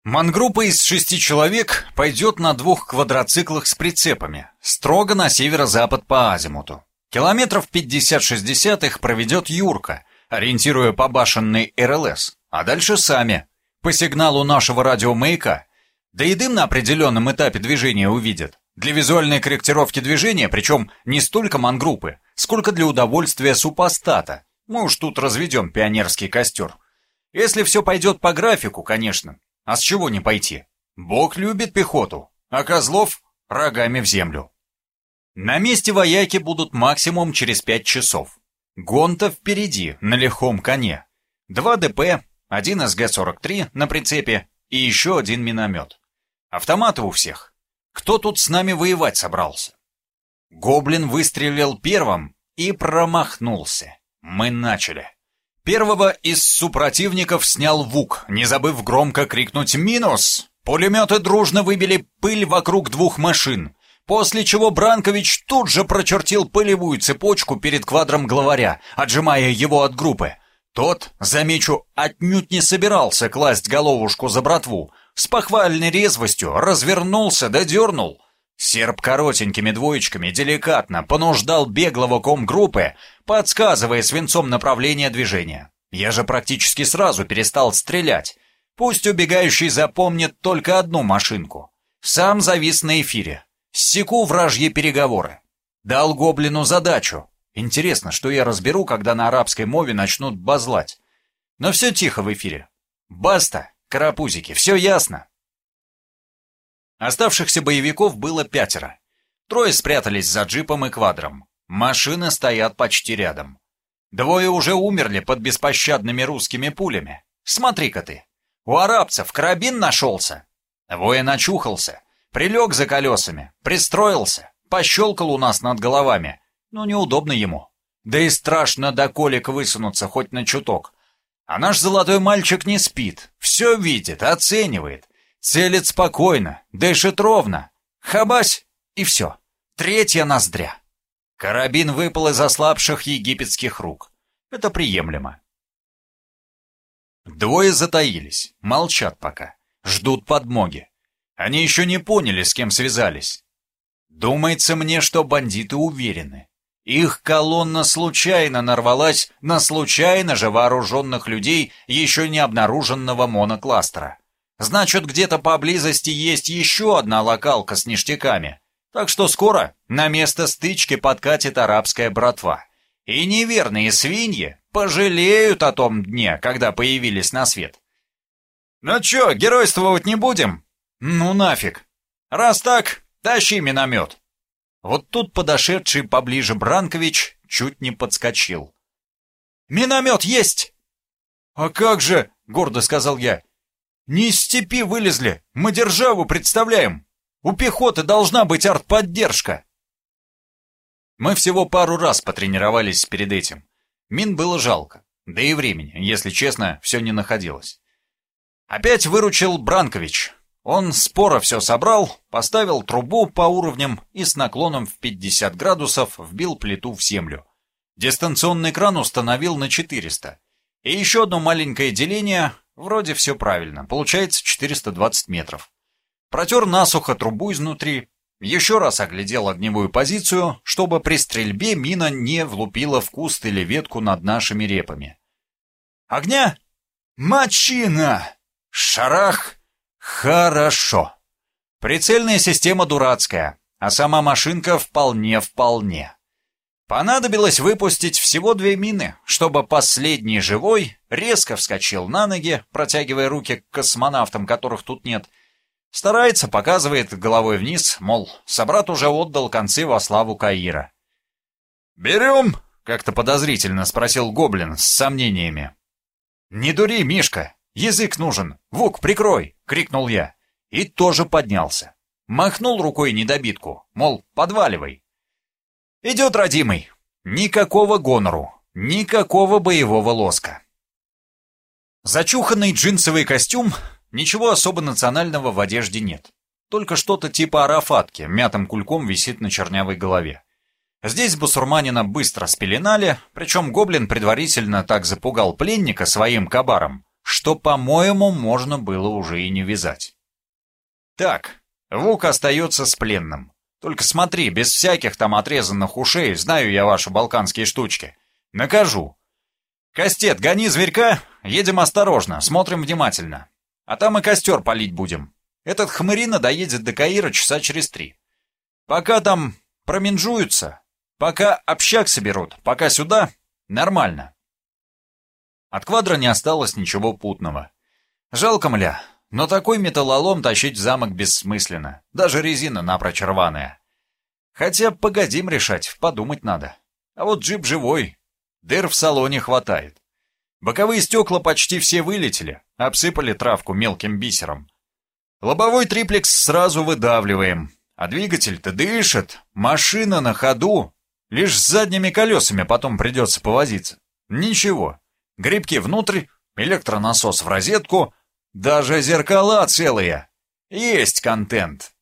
Мангруппа из шести человек пойдет на двух квадроциклах с прицепами, строго на северо-запад по азимуту. Километров 50-60 их проведет Юрка, ориентируя по башенной РЛС, а дальше сами. По сигналу нашего радиомейка, да и дым на определенном этапе движения увидят. Для визуальной корректировки движения, причем не столько мангруппы, сколько для удовольствия супостата, мы уж тут разведем пионерский костер. Если все пойдет по графику, конечно. А с чего не пойти? Бог любит пехоту, а Козлов — рогами в землю. На месте вояки будут максимум через пять часов. Гонта впереди, на лихом коне. Два ДП, один СГ-43 на прицепе и еще один миномет. Автоматы у всех. Кто тут с нами воевать собрался? Гоблин выстрелил первым и промахнулся. Мы начали. Первого из супротивников снял ВУК, не забыв громко крикнуть «Минус!». Пулеметы дружно выбили пыль вокруг двух машин, после чего Бранкович тут же прочертил пылевую цепочку перед квадром главаря, отжимая его от группы. Тот, замечу, отнюдь не собирался класть головушку за братву, с похвальной резвостью развернулся да дернул. Серб коротенькими двоечками деликатно понуждал беглого комгруппы подсказывая свинцом направление движения. Я же практически сразу перестал стрелять. Пусть убегающий запомнит только одну машинку. Сам завис на эфире. Секу вражьи переговоры. Дал гоблину задачу. Интересно, что я разберу, когда на арабской мове начнут базлать. Но все тихо в эфире. Баста, карапузики, все ясно. Оставшихся боевиков было пятеро. Трое спрятались за джипом и квадром. Машины стоят почти рядом. Двое уже умерли под беспощадными русскими пулями. Смотри-ка ты. У арабцев карабин нашелся. Воин очухался, прилег за колесами, пристроился, пощелкал у нас над головами. Но неудобно ему. Да и страшно до колик высунуться хоть на чуток. А наш золотой мальчик не спит, все видит, оценивает. Целит спокойно, дышит ровно. Хабась, и все. Третья ноздря. Карабин выпал из ослабших египетских рук. Это приемлемо. Двое затаились, молчат пока, ждут подмоги. Они еще не поняли, с кем связались. Думается мне, что бандиты уверены. Их колонна случайно нарвалась на случайно же вооруженных людей еще не обнаруженного монокластера. Значит, где-то поблизости есть еще одна локалка с ништяками. Так что скоро на место стычки подкатит арабская братва. И неверные свиньи пожалеют о том дне, когда появились на свет. «Ну чё, геройствовать не будем?» «Ну нафиг. Раз так, тащи миномет». Вот тут подошедший поближе Бранкович чуть не подскочил. «Миномет есть!» «А как же!» — гордо сказал я. «Не из степи вылезли, мы державу представляем. У пехоты должна быть артподдержка». Мы всего пару раз потренировались перед этим. Мин было жалко, да и времени, если честно, все не находилось. Опять выручил Бранкович, он споро все собрал, поставил трубу по уровням и с наклоном в 50 градусов вбил плиту в землю. Дистанционный кран установил на 400. И еще одно маленькое деление, вроде все правильно, получается 420 метров. Протер насухо трубу изнутри, еще раз оглядел огневую позицию, чтобы при стрельбе мина не влупила в куст или ветку над нашими репами. Огня? Мочина! Шарах! Хорошо. Прицельная система дурацкая, а сама машинка вполне-вполне. Понадобилось выпустить всего две мины, чтобы последний живой резко вскочил на ноги, протягивая руки к космонавтам, которых тут нет. Старается, показывает головой вниз, мол, собрат уже отдал концы во славу Каира. «Берем?» — как-то подозрительно спросил Гоблин с сомнениями. «Не дури, Мишка, язык нужен, Вук, прикрой!» крикнул я. И тоже поднялся. Махнул рукой недобитку, мол, подваливай. Идет родимый. Никакого гонору, никакого боевого лоска. Зачуханный джинсовый костюм, ничего особо национального в одежде нет. Только что-то типа арафатки, мятым кульком висит на чернявой голове. Здесь басурманина быстро спеленали, причем гоблин предварительно так запугал пленника своим кабаром, что, по-моему, можно было уже и не вязать. Так, Вук остается с пленным. Только смотри, без всяких там отрезанных ушей, знаю я ваши балканские штучки. Накажу. Кастет, гони зверька, едем осторожно, смотрим внимательно. А там и костер полить будем. Этот хмырина доедет до Каира часа через три. Пока там проминжуются, пока общак соберут, пока сюда, нормально. От квадра не осталось ничего путного. Жалко, мля, но такой металлолом тащить в замок бессмысленно, даже резина напрочь рваная. Хотя погодим решать, подумать надо. А вот джип живой, дыр в салоне хватает. Боковые стекла почти все вылетели, обсыпали травку мелким бисером. Лобовой триплекс сразу выдавливаем, а двигатель-то дышит, машина на ходу. Лишь с задними колесами потом придется повозиться. Ничего, Грибки внутрь, электронасос в розетку, даже зеркала целые. Есть контент.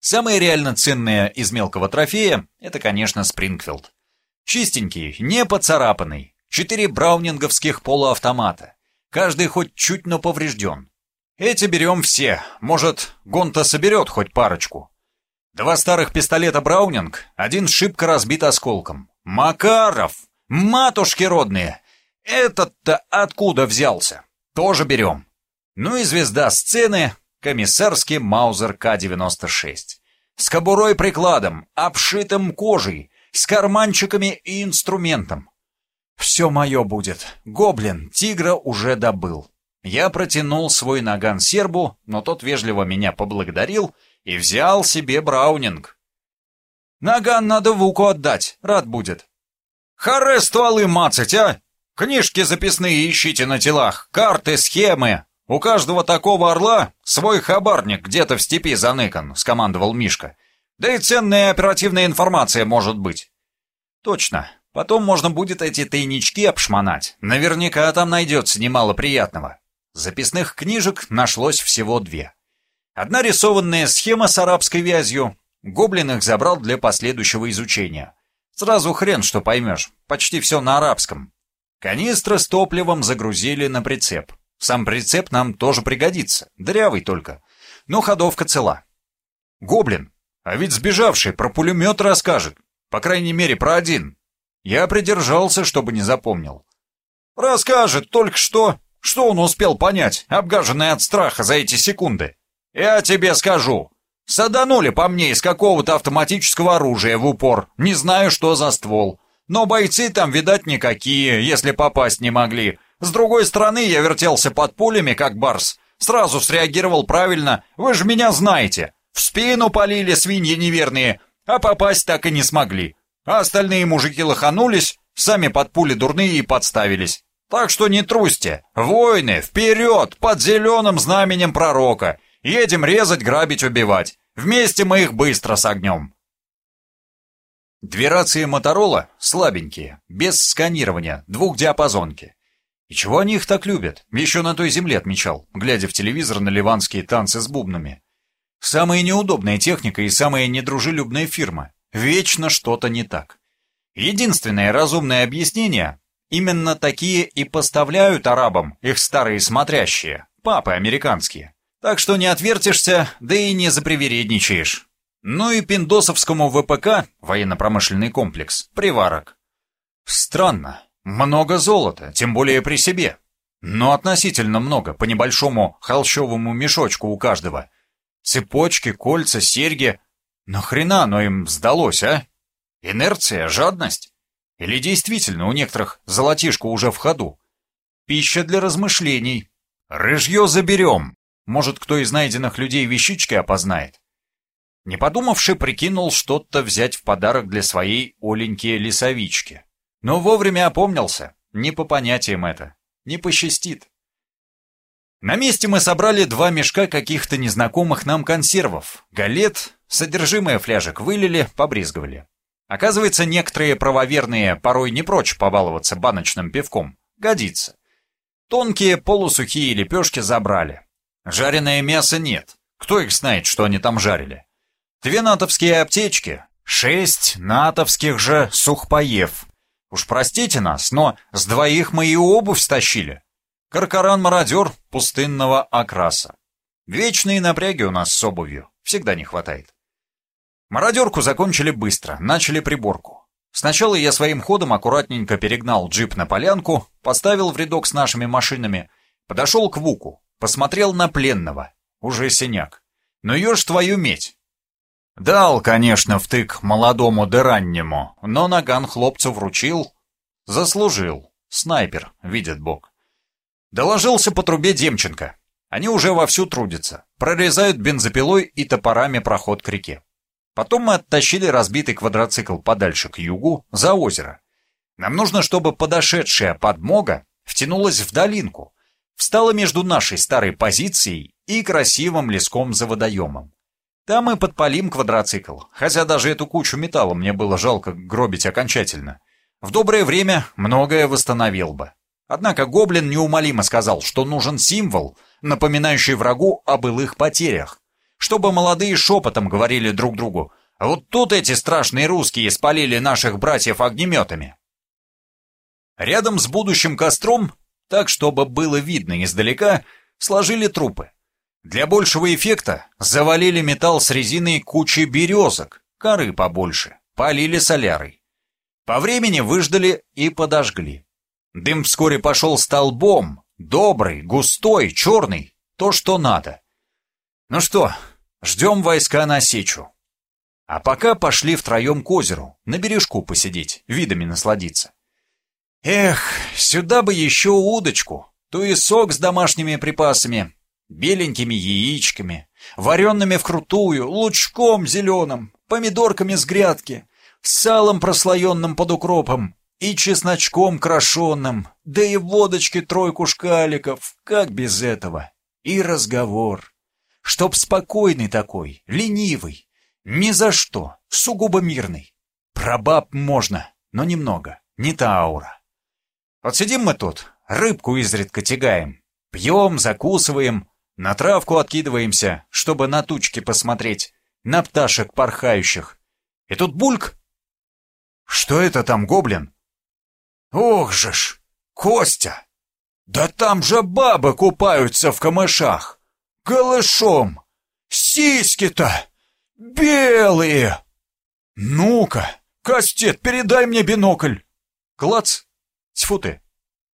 Самое реально ценное из мелкого трофея — это, конечно, Спрингфилд. Чистенький, не поцарапанный. Четыре браунинговских полуавтомата. Каждый хоть чуть, но поврежден. Эти берем все. Может, Гонта соберет хоть парочку. Два старых пистолета Браунинг, один шибко разбит осколком. Макаров! Матушки родные! Этот-то откуда взялся? Тоже берем. Ну и звезда сцены — комиссарский Маузер К-96. С кобурой-прикладом, обшитым кожей, с карманчиками и инструментом. Все мое будет. Гоблин тигра уже добыл. Я протянул свой наган сербу, но тот вежливо меня поблагодарил и взял себе браунинг. Наган надо Вуку отдать, рад будет. Харе стволы мацать, а! Книжки записные ищите на телах, карты, схемы. У каждого такого орла свой хабарник где-то в степи заныкан, скомандовал Мишка. Да и ценная оперативная информация может быть. Точно. Потом можно будет эти тайнички обшмонать. Наверняка там найдется немало приятного. Записных книжек нашлось всего две. Одна рисованная схема с арабской вязью. Гоблин их забрал для последующего изучения. Сразу хрен что поймешь, почти все на арабском. Канистры с топливом загрузили на прицеп. Сам прицеп нам тоже пригодится, дырявый только. Но ходовка цела. Гоблин, а ведь сбежавший про пулемет расскажет. По крайней мере, про один. Я придержался, чтобы не запомнил. Расскажет, только что. Что он успел понять, обгаженный от страха за эти секунды? Я тебе скажу. Саданули по мне из какого-то автоматического оружия в упор. Не знаю, что за ствол. Но бойцы там, видать, никакие, если попасть не могли. С другой стороны, я вертелся под пулями, как барс. Сразу среагировал правильно, вы же меня знаете. В спину полили свиньи неверные, а попасть так и не смогли. А остальные мужики лоханулись, сами под пули дурные и подставились. Так что не трусьте. Воины, вперед, под зеленым знаменем пророка. Едем резать, грабить, убивать. Вместе мы их быстро согнем. Две рации Моторола слабенькие, без сканирования, двухдиапазонки. И чего они их так любят? Еще на той земле отмечал, глядя в телевизор на ливанские танцы с бубнами. Самая неудобная техника и самая недружелюбная фирма. Вечно что-то не так. Единственное разумное объяснение – именно такие и поставляют арабам их старые смотрящие, папы американские. Так что не отвертишься, да и не запривередничаешь. Ну и пиндосовскому ВПК, военно-промышленный комплекс, приварок. Странно. Много золота, тем более при себе. Но относительно много, по небольшому холщовому мешочку у каждого. Цепочки, кольца, серьги. Нахрена оно им сдалось, а? Инерция, жадность? Или действительно у некоторых золотишко уже в ходу? Пища для размышлений. Рыжье заберем. Может, кто из найденных людей вещички опознает? Не подумавши, прикинул что-то взять в подарок для своей Оленьки-лесовички. Но вовремя опомнился. Не по понятиям это. Не посчастит. На месте мы собрали два мешка каких-то незнакомых нам консервов. Галет, содержимое фляжек вылили, побрезговали. Оказывается, некоторые правоверные порой не прочь побаловаться баночным пивком. Годится. Тонкие полусухие лепешки забрали. Жареное мясо нет. Кто их знает, что они там жарили? Две натовские аптечки, шесть натовских же сухпоев. Уж простите нас, но с двоих мы и обувь стащили. Каркаран-мародер пустынного окраса. Вечные напряги у нас с обувью, всегда не хватает. Мародерку закончили быстро, начали приборку. Сначала я своим ходом аккуратненько перегнал джип на полянку, поставил в рядок с нашими машинами, подошел к Вуку, посмотрел на пленного, уже синяк. Ну ж твою медь, Дал, конечно, втык молодому да раннему, но наган хлопцу вручил. Заслужил. Снайпер, видит бог. Доложился по трубе Демченко. Они уже вовсю трудятся. Прорезают бензопилой и топорами проход к реке. Потом мы оттащили разбитый квадроцикл подальше к югу, за озеро. Нам нужно, чтобы подошедшая подмога втянулась в долинку, встала между нашей старой позицией и красивым леском за водоемом. Там мы подпалим квадроцикл, хотя даже эту кучу металла мне было жалко гробить окончательно. В доброе время многое восстановил бы. Однако Гоблин неумолимо сказал, что нужен символ, напоминающий врагу о былых потерях, чтобы молодые шепотом говорили друг другу «А вот тут эти страшные русские спалили наших братьев огнеметами». Рядом с будущим костром, так чтобы было видно издалека, сложили трупы. Для большего эффекта завалили металл с резиной кучей березок, коры побольше, полили солярой. По времени выждали и подожгли. Дым вскоре пошел столбом, добрый, густой, черный, то, что надо. Ну что, ждем войска на сечу. А пока пошли втроем к озеру, на бережку посидеть, видами насладиться. Эх, сюда бы еще удочку, то и сок с домашними припасами, беленькими яичками, вареными вкрутую, лучком зеленым, помидорками с грядки, салом прослоенным под укропом и чесночком крошенным, да и водочки тройку шкаликов, как без этого. И разговор. Чтоб спокойный такой, ленивый, ни за что, сугубо мирный. Про баб можно, но немного, не та аура. Вот сидим мы тут, рыбку изредка тягаем, пьем, закусываем, на травку откидываемся, чтобы на тучки посмотреть, на пташек порхающих. И тут бульк. Что это там, гоблин? Ох же ж! «Костя! Да там же бабы купаются в камышах! Голышом! Сиськи-то! Белые!» «Ну-ка, Костет, передай мне бинокль!» Клац! Тьфу ты!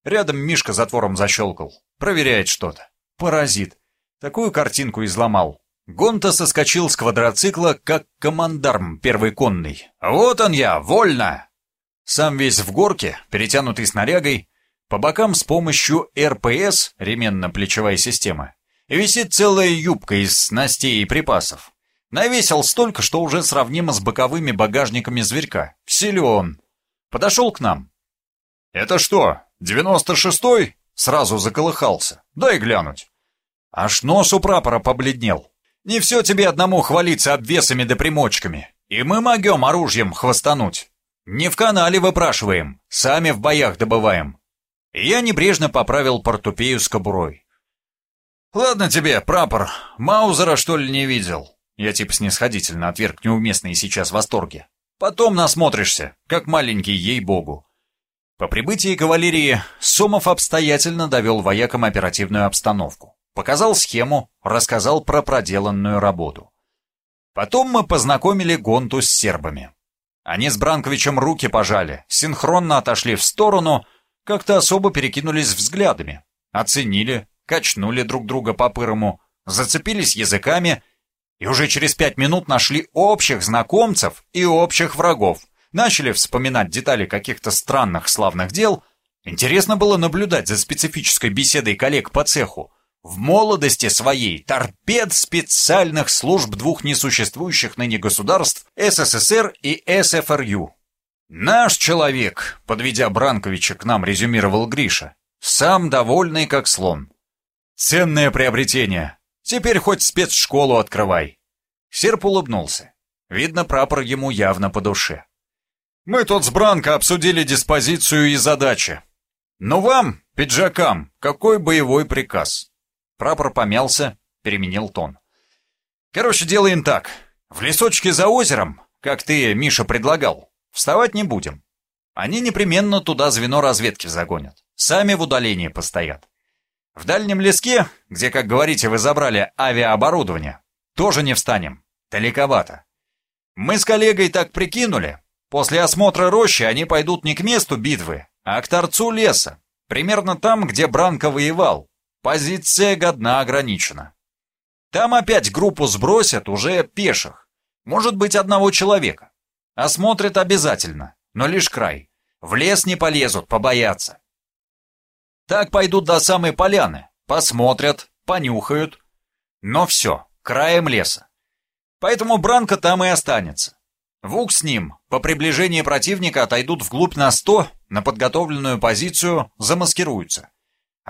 Рядом Мишка затвором защелкал. Проверяет что-то. Паразит. Такую картинку изломал. Гонта соскочил с квадроцикла, как командарм первый конный. «Вот он я, вольно!» Сам весь в горке, перетянутый снарягой, по бокам с помощью РПС, ременно-плечевая система, висит целая юбка из снастей и припасов. Навесил столько, что уже сравнимо с боковыми багажниками зверька. Силен. Подошел к нам. «Это что, девяносто шестой?» Сразу заколыхался. «Дай глянуть». Аж нос у прапора побледнел. «Не все тебе одному хвалиться обвесами да примочками. И мы могем оружием хвостануть. Не в канале выпрашиваем, сами в боях добываем». я небрежно поправил портупею с кобурой. «Ладно тебе, прапор, Маузера что ли не видел?» Я типа снисходительно отверг неуместные сейчас восторги. Потом насмотришься, как маленький ей-богу. По прибытии кавалерии Сомов обстоятельно довел воякам оперативную обстановку. Показал схему, рассказал про проделанную работу. Потом мы познакомили Гонту с сербами. Они с Бранковичем руки пожали, синхронно отошли в сторону, как-то особо перекинулись взглядами, оценили, качнули друг друга по-пырому, зацепились языками и уже через пять минут нашли общих знакомцев и общих врагов. Начали вспоминать детали каких-то странных славных дел. Интересно было наблюдать за специфической беседой коллег по цеху. В молодости своей торпед специальных служб двух несуществующих ныне государств СССР и СФРЮ. «Наш человек», — подведя Бранковича к нам, резюмировал Гриша, «сам довольный как слон». «Ценное приобретение. Теперь хоть спецшколу открывай». Серп улыбнулся. Видно, прапор ему явно по душе. «Мы тут с Бранко обсудили диспозицию и задачи. Но вам, пиджакам, какой боевой приказ?» Прапор помялся, переменил тон. «Короче, делаем так. В лесочке за озером, как ты, Миша, предлагал, вставать не будем. Они непременно туда звено разведки загонят. Сами в удалении постоят. В дальнем леске, где, как говорите, вы забрали авиаоборудование, тоже не встанем. Далековато. Мы с коллегой так прикинули. После осмотра рощи они пойдут не к месту битвы, а к торцу леса. Примерно там, где Бранко воевал. Позиция годна ограничена. Там опять группу сбросят уже пеших. Может быть, одного человека. Осмотрят обязательно, но лишь край. В лес не полезут, побоятся. Так пойдут до самой поляны, посмотрят, понюхают. Но все, краем леса. Поэтому Бранко там и останется. Вук с ним по приближении противника отойдут вглубь на 100, на подготовленную позицию замаскируются.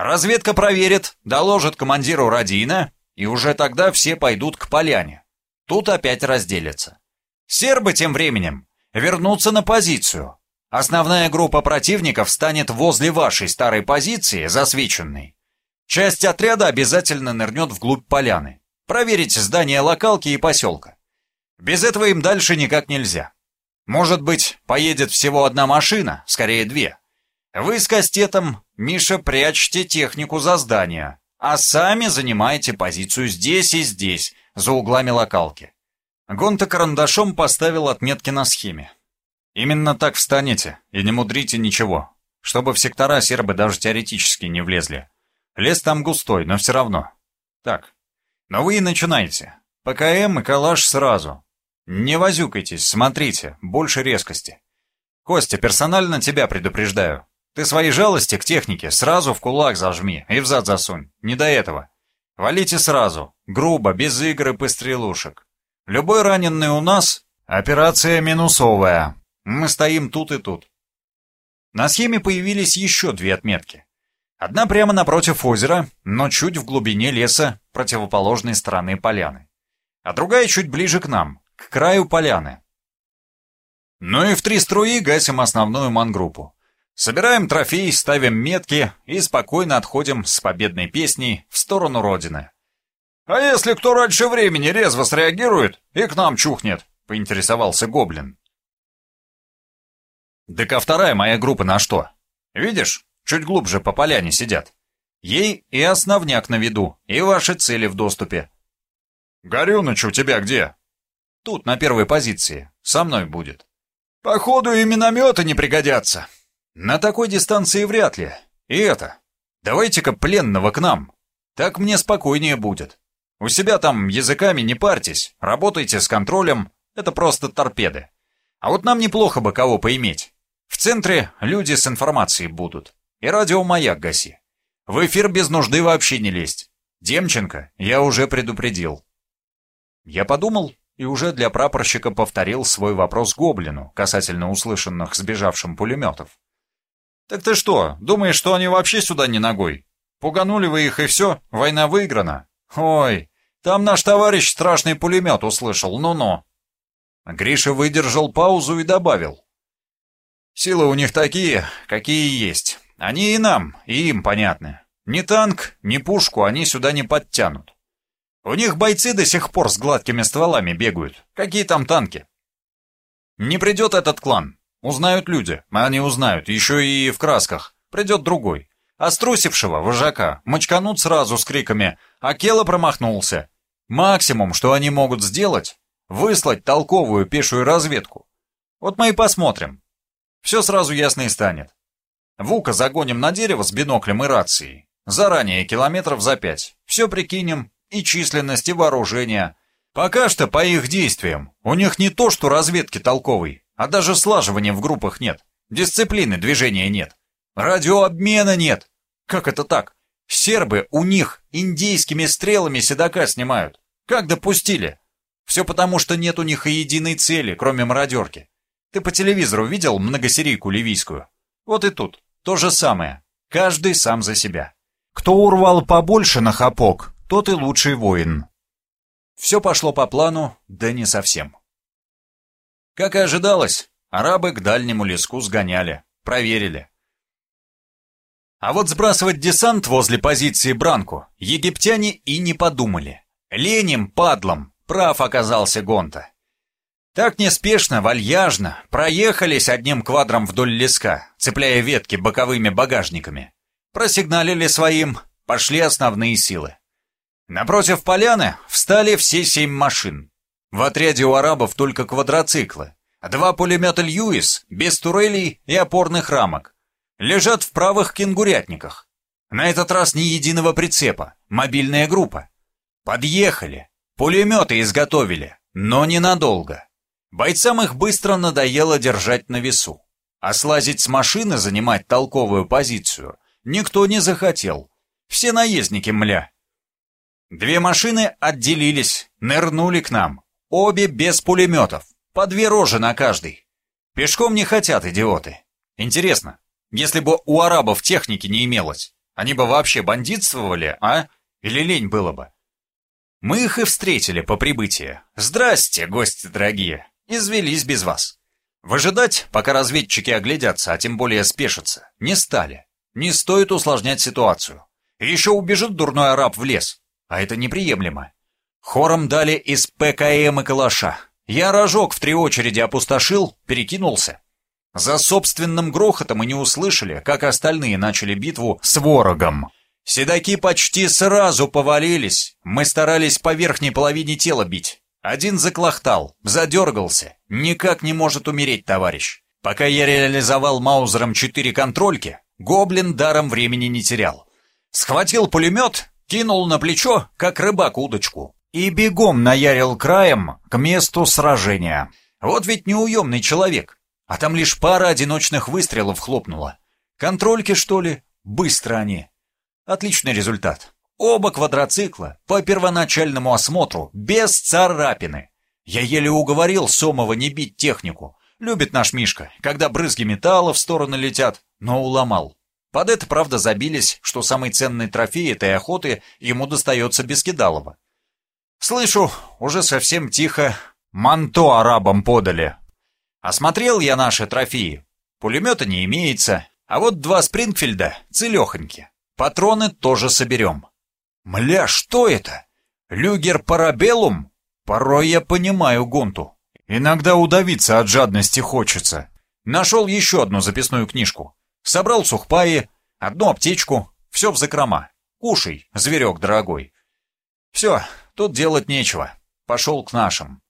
Разведка проверит, доложит командиру Радина, и уже тогда все пойдут к поляне. Тут опять разделятся. Сербы тем временем вернутся на позицию, Основная группа противников станет возле вашей старой позиции, засвеченной. Часть отряда обязательно нырнет вглубь поляны. Проверить здание локалки и поселка. Без этого им дальше никак нельзя. Может быть, поедет всего одна машина, скорее две. Вы с Кастетом, Миша, прячьте технику за здание, а сами занимаете позицию здесь и здесь, за углами локалки. Гонта карандашом поставил отметки на схеме. Именно так встанете и не мудрите ничего, чтобы в сектора сербы даже теоретически не влезли. Лес там густой, но все равно. Так, но вы и начинайте. ПКМ и калаш сразу. Не возюкайтесь, смотрите, больше резкости. Костя, персонально тебя предупреждаю. Ты свои жалости к технике сразу в кулак зажми и в зад засунь. Не до этого. Валите сразу, грубо, без игр и пострелушек. Любой раненый у нас — операция минусовая. Мы стоим тут и тут. На схеме появились еще две отметки. Одна прямо напротив озера, но чуть в глубине леса противоположной стороны поляны. А другая чуть ближе к нам, к краю поляны. Ну и в три струи гасим основную мангруппу. Собираем трофеи, ставим метки и спокойно отходим с победной песней в сторону Родины. «А если кто раньше времени резво среагирует и к нам чухнет?» — поинтересовался Гоблин. «Так а вторая моя группа на что? Видишь, чуть глубже по поляне сидят. Ей и основняк на виду, и ваши цели в доступе. «Горюныч у тебя где?» «Тут, на первой позиции. Со мной будет». «Походу и минометы не пригодятся». «На такой дистанции вряд ли. И это. Давайте-ка пленного к нам. Так мне спокойнее будет. У себя там языками не парьтесь, работайте с контролем. Это просто торпеды. А вот нам неплохо бы кого поиметь. В центре люди с информацией будут. И радиомаяк гаси. В эфир без нужды вообще не лезть. Демченко я уже предупредил. Я подумал и уже для прапорщика повторил свой вопрос Гоблину касательно услышанных сбежавшим пулеметов. «Так ты что, думаешь, что они вообще сюда не ногой? Пуганули вы их и все, война выиграна? Ой, там наш товарищ страшный пулемет услышал, ну-ну». Гриша выдержал паузу и добавил. «Силы у них такие, какие есть. Они и нам, и им понятны. Ни танк, ни пушку они сюда не подтянут. У них бойцы до сих пор с гладкими стволами бегают. Какие там танки? Не придет этот клан. Узнают люди, а они узнают, еще и в красках. Придет другой. А струсившего вожака мочканут сразу с криками «Акела промахнулся!». Максимум, что они могут сделать, выслать толковую пешую разведку. Вот мы и посмотрим. Все сразу ясно и станет. Вука загоним на дерево с биноклем и рацией. Заранее километров за пять. Все прикинем, и численность, и вооружение. Пока что по их действиям. У них не то, что разведки толковой, а даже слаживания в группах нет. Дисциплины движения нет. Радиообмена нет. Как это так? Сербы у них индейскими стрелами седока снимают. Как допустили? Все потому, что нет у них и единой цели, кроме мародерки. Ты по телевизору видел многосерийку ливийскую? Вот и тут. То же самое. Каждый сам за себя. Кто урвал побольше на хапок, тот и лучший воин. Все пошло по плану, да не совсем. Как и ожидалось, арабы к дальнему леску сгоняли, проверили. А вот сбрасывать десант возле позиции Бранку египтяне и не подумали. Ленем, падлом, прав оказался Гонта. Так неспешно, вальяжно проехались одним квадром вдоль леска, цепляя ветки боковыми багажниками. Просигналили своим, пошли основные силы. Напротив поляны встали все семь машин. В отряде у арабов только квадроциклы. Два пулемета «Льюис» без турелей и опорных рамок. Лежат в правых кенгурятниках. На этот раз ни единого прицепа, мобильная группа. Подъехали, пулеметы изготовили, но ненадолго. Бойцам их быстро надоело держать на весу. А слазить с машины, занимать толковую позицию, никто не захотел. Все наездники мля. Две машины отделились, нырнули к нам. Обе без пулеметов, по две рожи на каждой. Пешком не хотят идиоты. Интересно, если бы у арабов техники не имелось, они бы вообще бандитствовали, а? Или лень было бы? Мы их и встретили по прибытии. Здрасте, гости дорогие. Извелись без вас. Выжидать, пока разведчики оглядятся, а тем более спешатся, не стали. Не стоит усложнять ситуацию. еще убежит дурной араб в лес. А это неприемлемо. Хором дали из ПКМ и калаша. Я рожок в три очереди опустошил, перекинулся. За собственным грохотом мы не услышали, как остальные начали битву с ворогом. Седаки почти сразу повалились. Мы старались по верхней половине тела бить. Один заклохтал, задергался. Никак не может умереть товарищ. Пока я реализовал Маузером четыре контрольки, гоблин даром времени не терял. Схватил пулемет кинул на плечо, как рыбак удочку, и бегом наярил краем к месту сражения. Вот ведь неуемный человек, а там лишь пара одиночных выстрелов хлопнула. Контрольки, что ли? Быстро они. Отличный результат. Оба квадроцикла по первоначальному осмотру, без царапины. Я еле уговорил Сомова не бить технику. Любит наш Мишка, когда брызги металла в стороны летят, но уломал. Под это, правда, забились, что самый ценный трофей этой охоты ему достается без кидалова. Слышу, уже совсем тихо, манто арабам подали. Осмотрел я наши трофеи. Пулемета не имеется, а вот два Спрингфильда целехоньки. Патроны тоже соберем. Мля, что это? Люгер Парабеллум? Порой я понимаю Гонту. Иногда удавиться от жадности хочется. Нашел еще одну записную книжку. Собрал сухпаи, Одну аптечку, все в закрома. Кушай, зверек дорогой. Все, тут делать нечего. Пошел к нашим.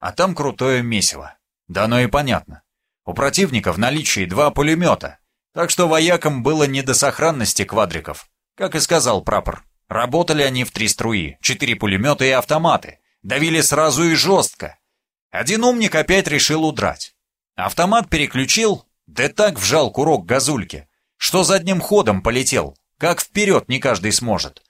А там крутое месиво. Да оно и понятно. У противника в наличии два пулемета, так что воякам было не до сохранности квадриков. Как и сказал прапор, работали они в три струи, четыре пулемета и автоматы. Давили сразу и жестко. Один умник опять решил удрать. Автомат переключил, да так вжал курок газульки, что задним ходом полетел, как вперед не каждый сможет.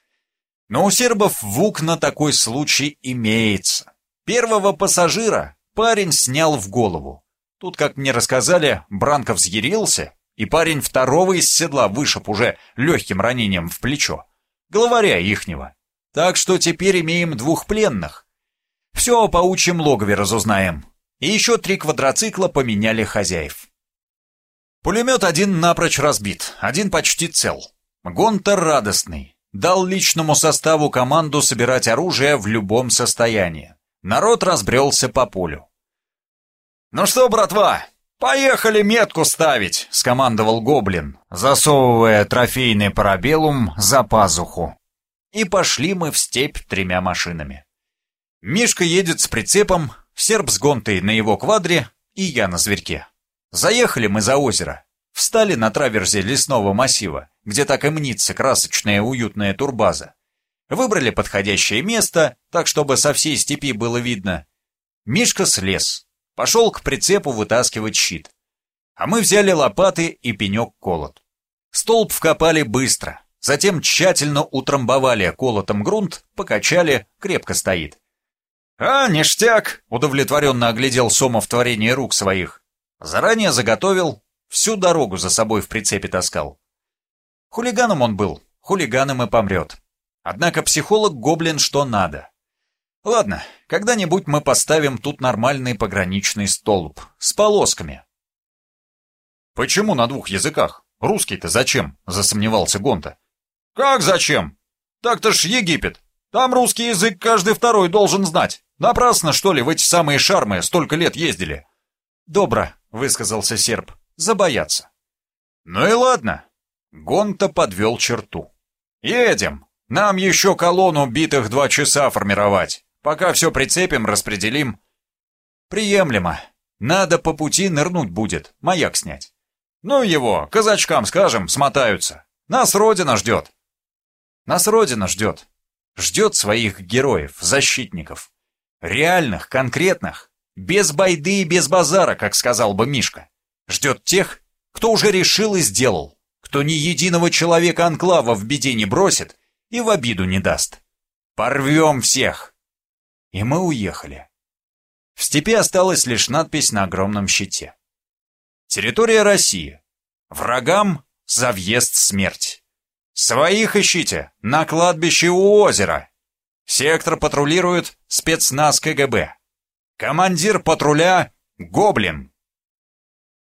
Но у сербов ВУК на такой случай имеется. Первого пассажира парень снял в голову. Тут, как мне рассказали, Бранков взъярился, и парень второго из седла вышиб уже легким ранением в плечо. Главаря ихнего. Так что теперь имеем двух пленных. Все о паучьем логове разузнаем. И еще три квадроцикла поменяли хозяев. Пулемет один напрочь разбит, один почти цел. Гонтер радостный. Дал личному составу команду собирать оружие в любом состоянии. Народ разбрелся по полю. «Ну что, братва, поехали метку ставить!» — скомандовал Гоблин, засовывая трофейный парабеллум за пазуху. И пошли мы в степь тремя машинами. Мишка едет с прицепом, серб с гонтой на его квадре и я на зверьке. Заехали мы за озеро, встали на траверзе лесного массива, где так и мнится красочная уютная турбаза. Выбрали подходящее место, так чтобы со всей степи было видно. Мишка слез, пошел к прицепу вытаскивать щит. А мы взяли лопаты и пенек-колот. Столб вкопали быстро, затем тщательно утрамбовали колотом грунт, покачали, крепко стоит. «А, ништяк!» — удовлетворенно оглядел Сомов творение рук своих. Заранее заготовил, всю дорогу за собой в прицепе таскал. Хулиганом он был, хулиганом и помрет. Однако психолог гоблин что надо. Ладно, когда-нибудь мы поставим тут нормальный пограничный столб с полосками. Почему на двух языках? Русский-то зачем? Засомневался Гонта. Как зачем? Так-то ж Египет. Там русский язык каждый второй должен знать. Напрасно, что ли, в эти самые шармы столько лет ездили? Добро, высказался серб. Забояться. Ну и ладно. Гонта подвел черту. Едем. Нам еще колонну битых два часа формировать. Пока все прицепим, распределим. Приемлемо. Надо по пути нырнуть будет, маяк снять. Ну его, казачкам скажем, смотаются. Нас Родина ждет. Нас Родина ждет. Ждет своих героев, защитников. Реальных, конкретных. Без байды и без базара, как сказал бы Мишка. Ждет тех, кто уже решил и сделал. Кто ни единого человека анклава в беде не бросит и в обиду не даст. Порвем всех!» И мы уехали. В степи осталась лишь надпись на огромном щите. «Территория России. Врагам за въезд смерть. Своих ищите на кладбище у озера. Сектор патрулирует спецназ КГБ. Командир патруля — Гоблин.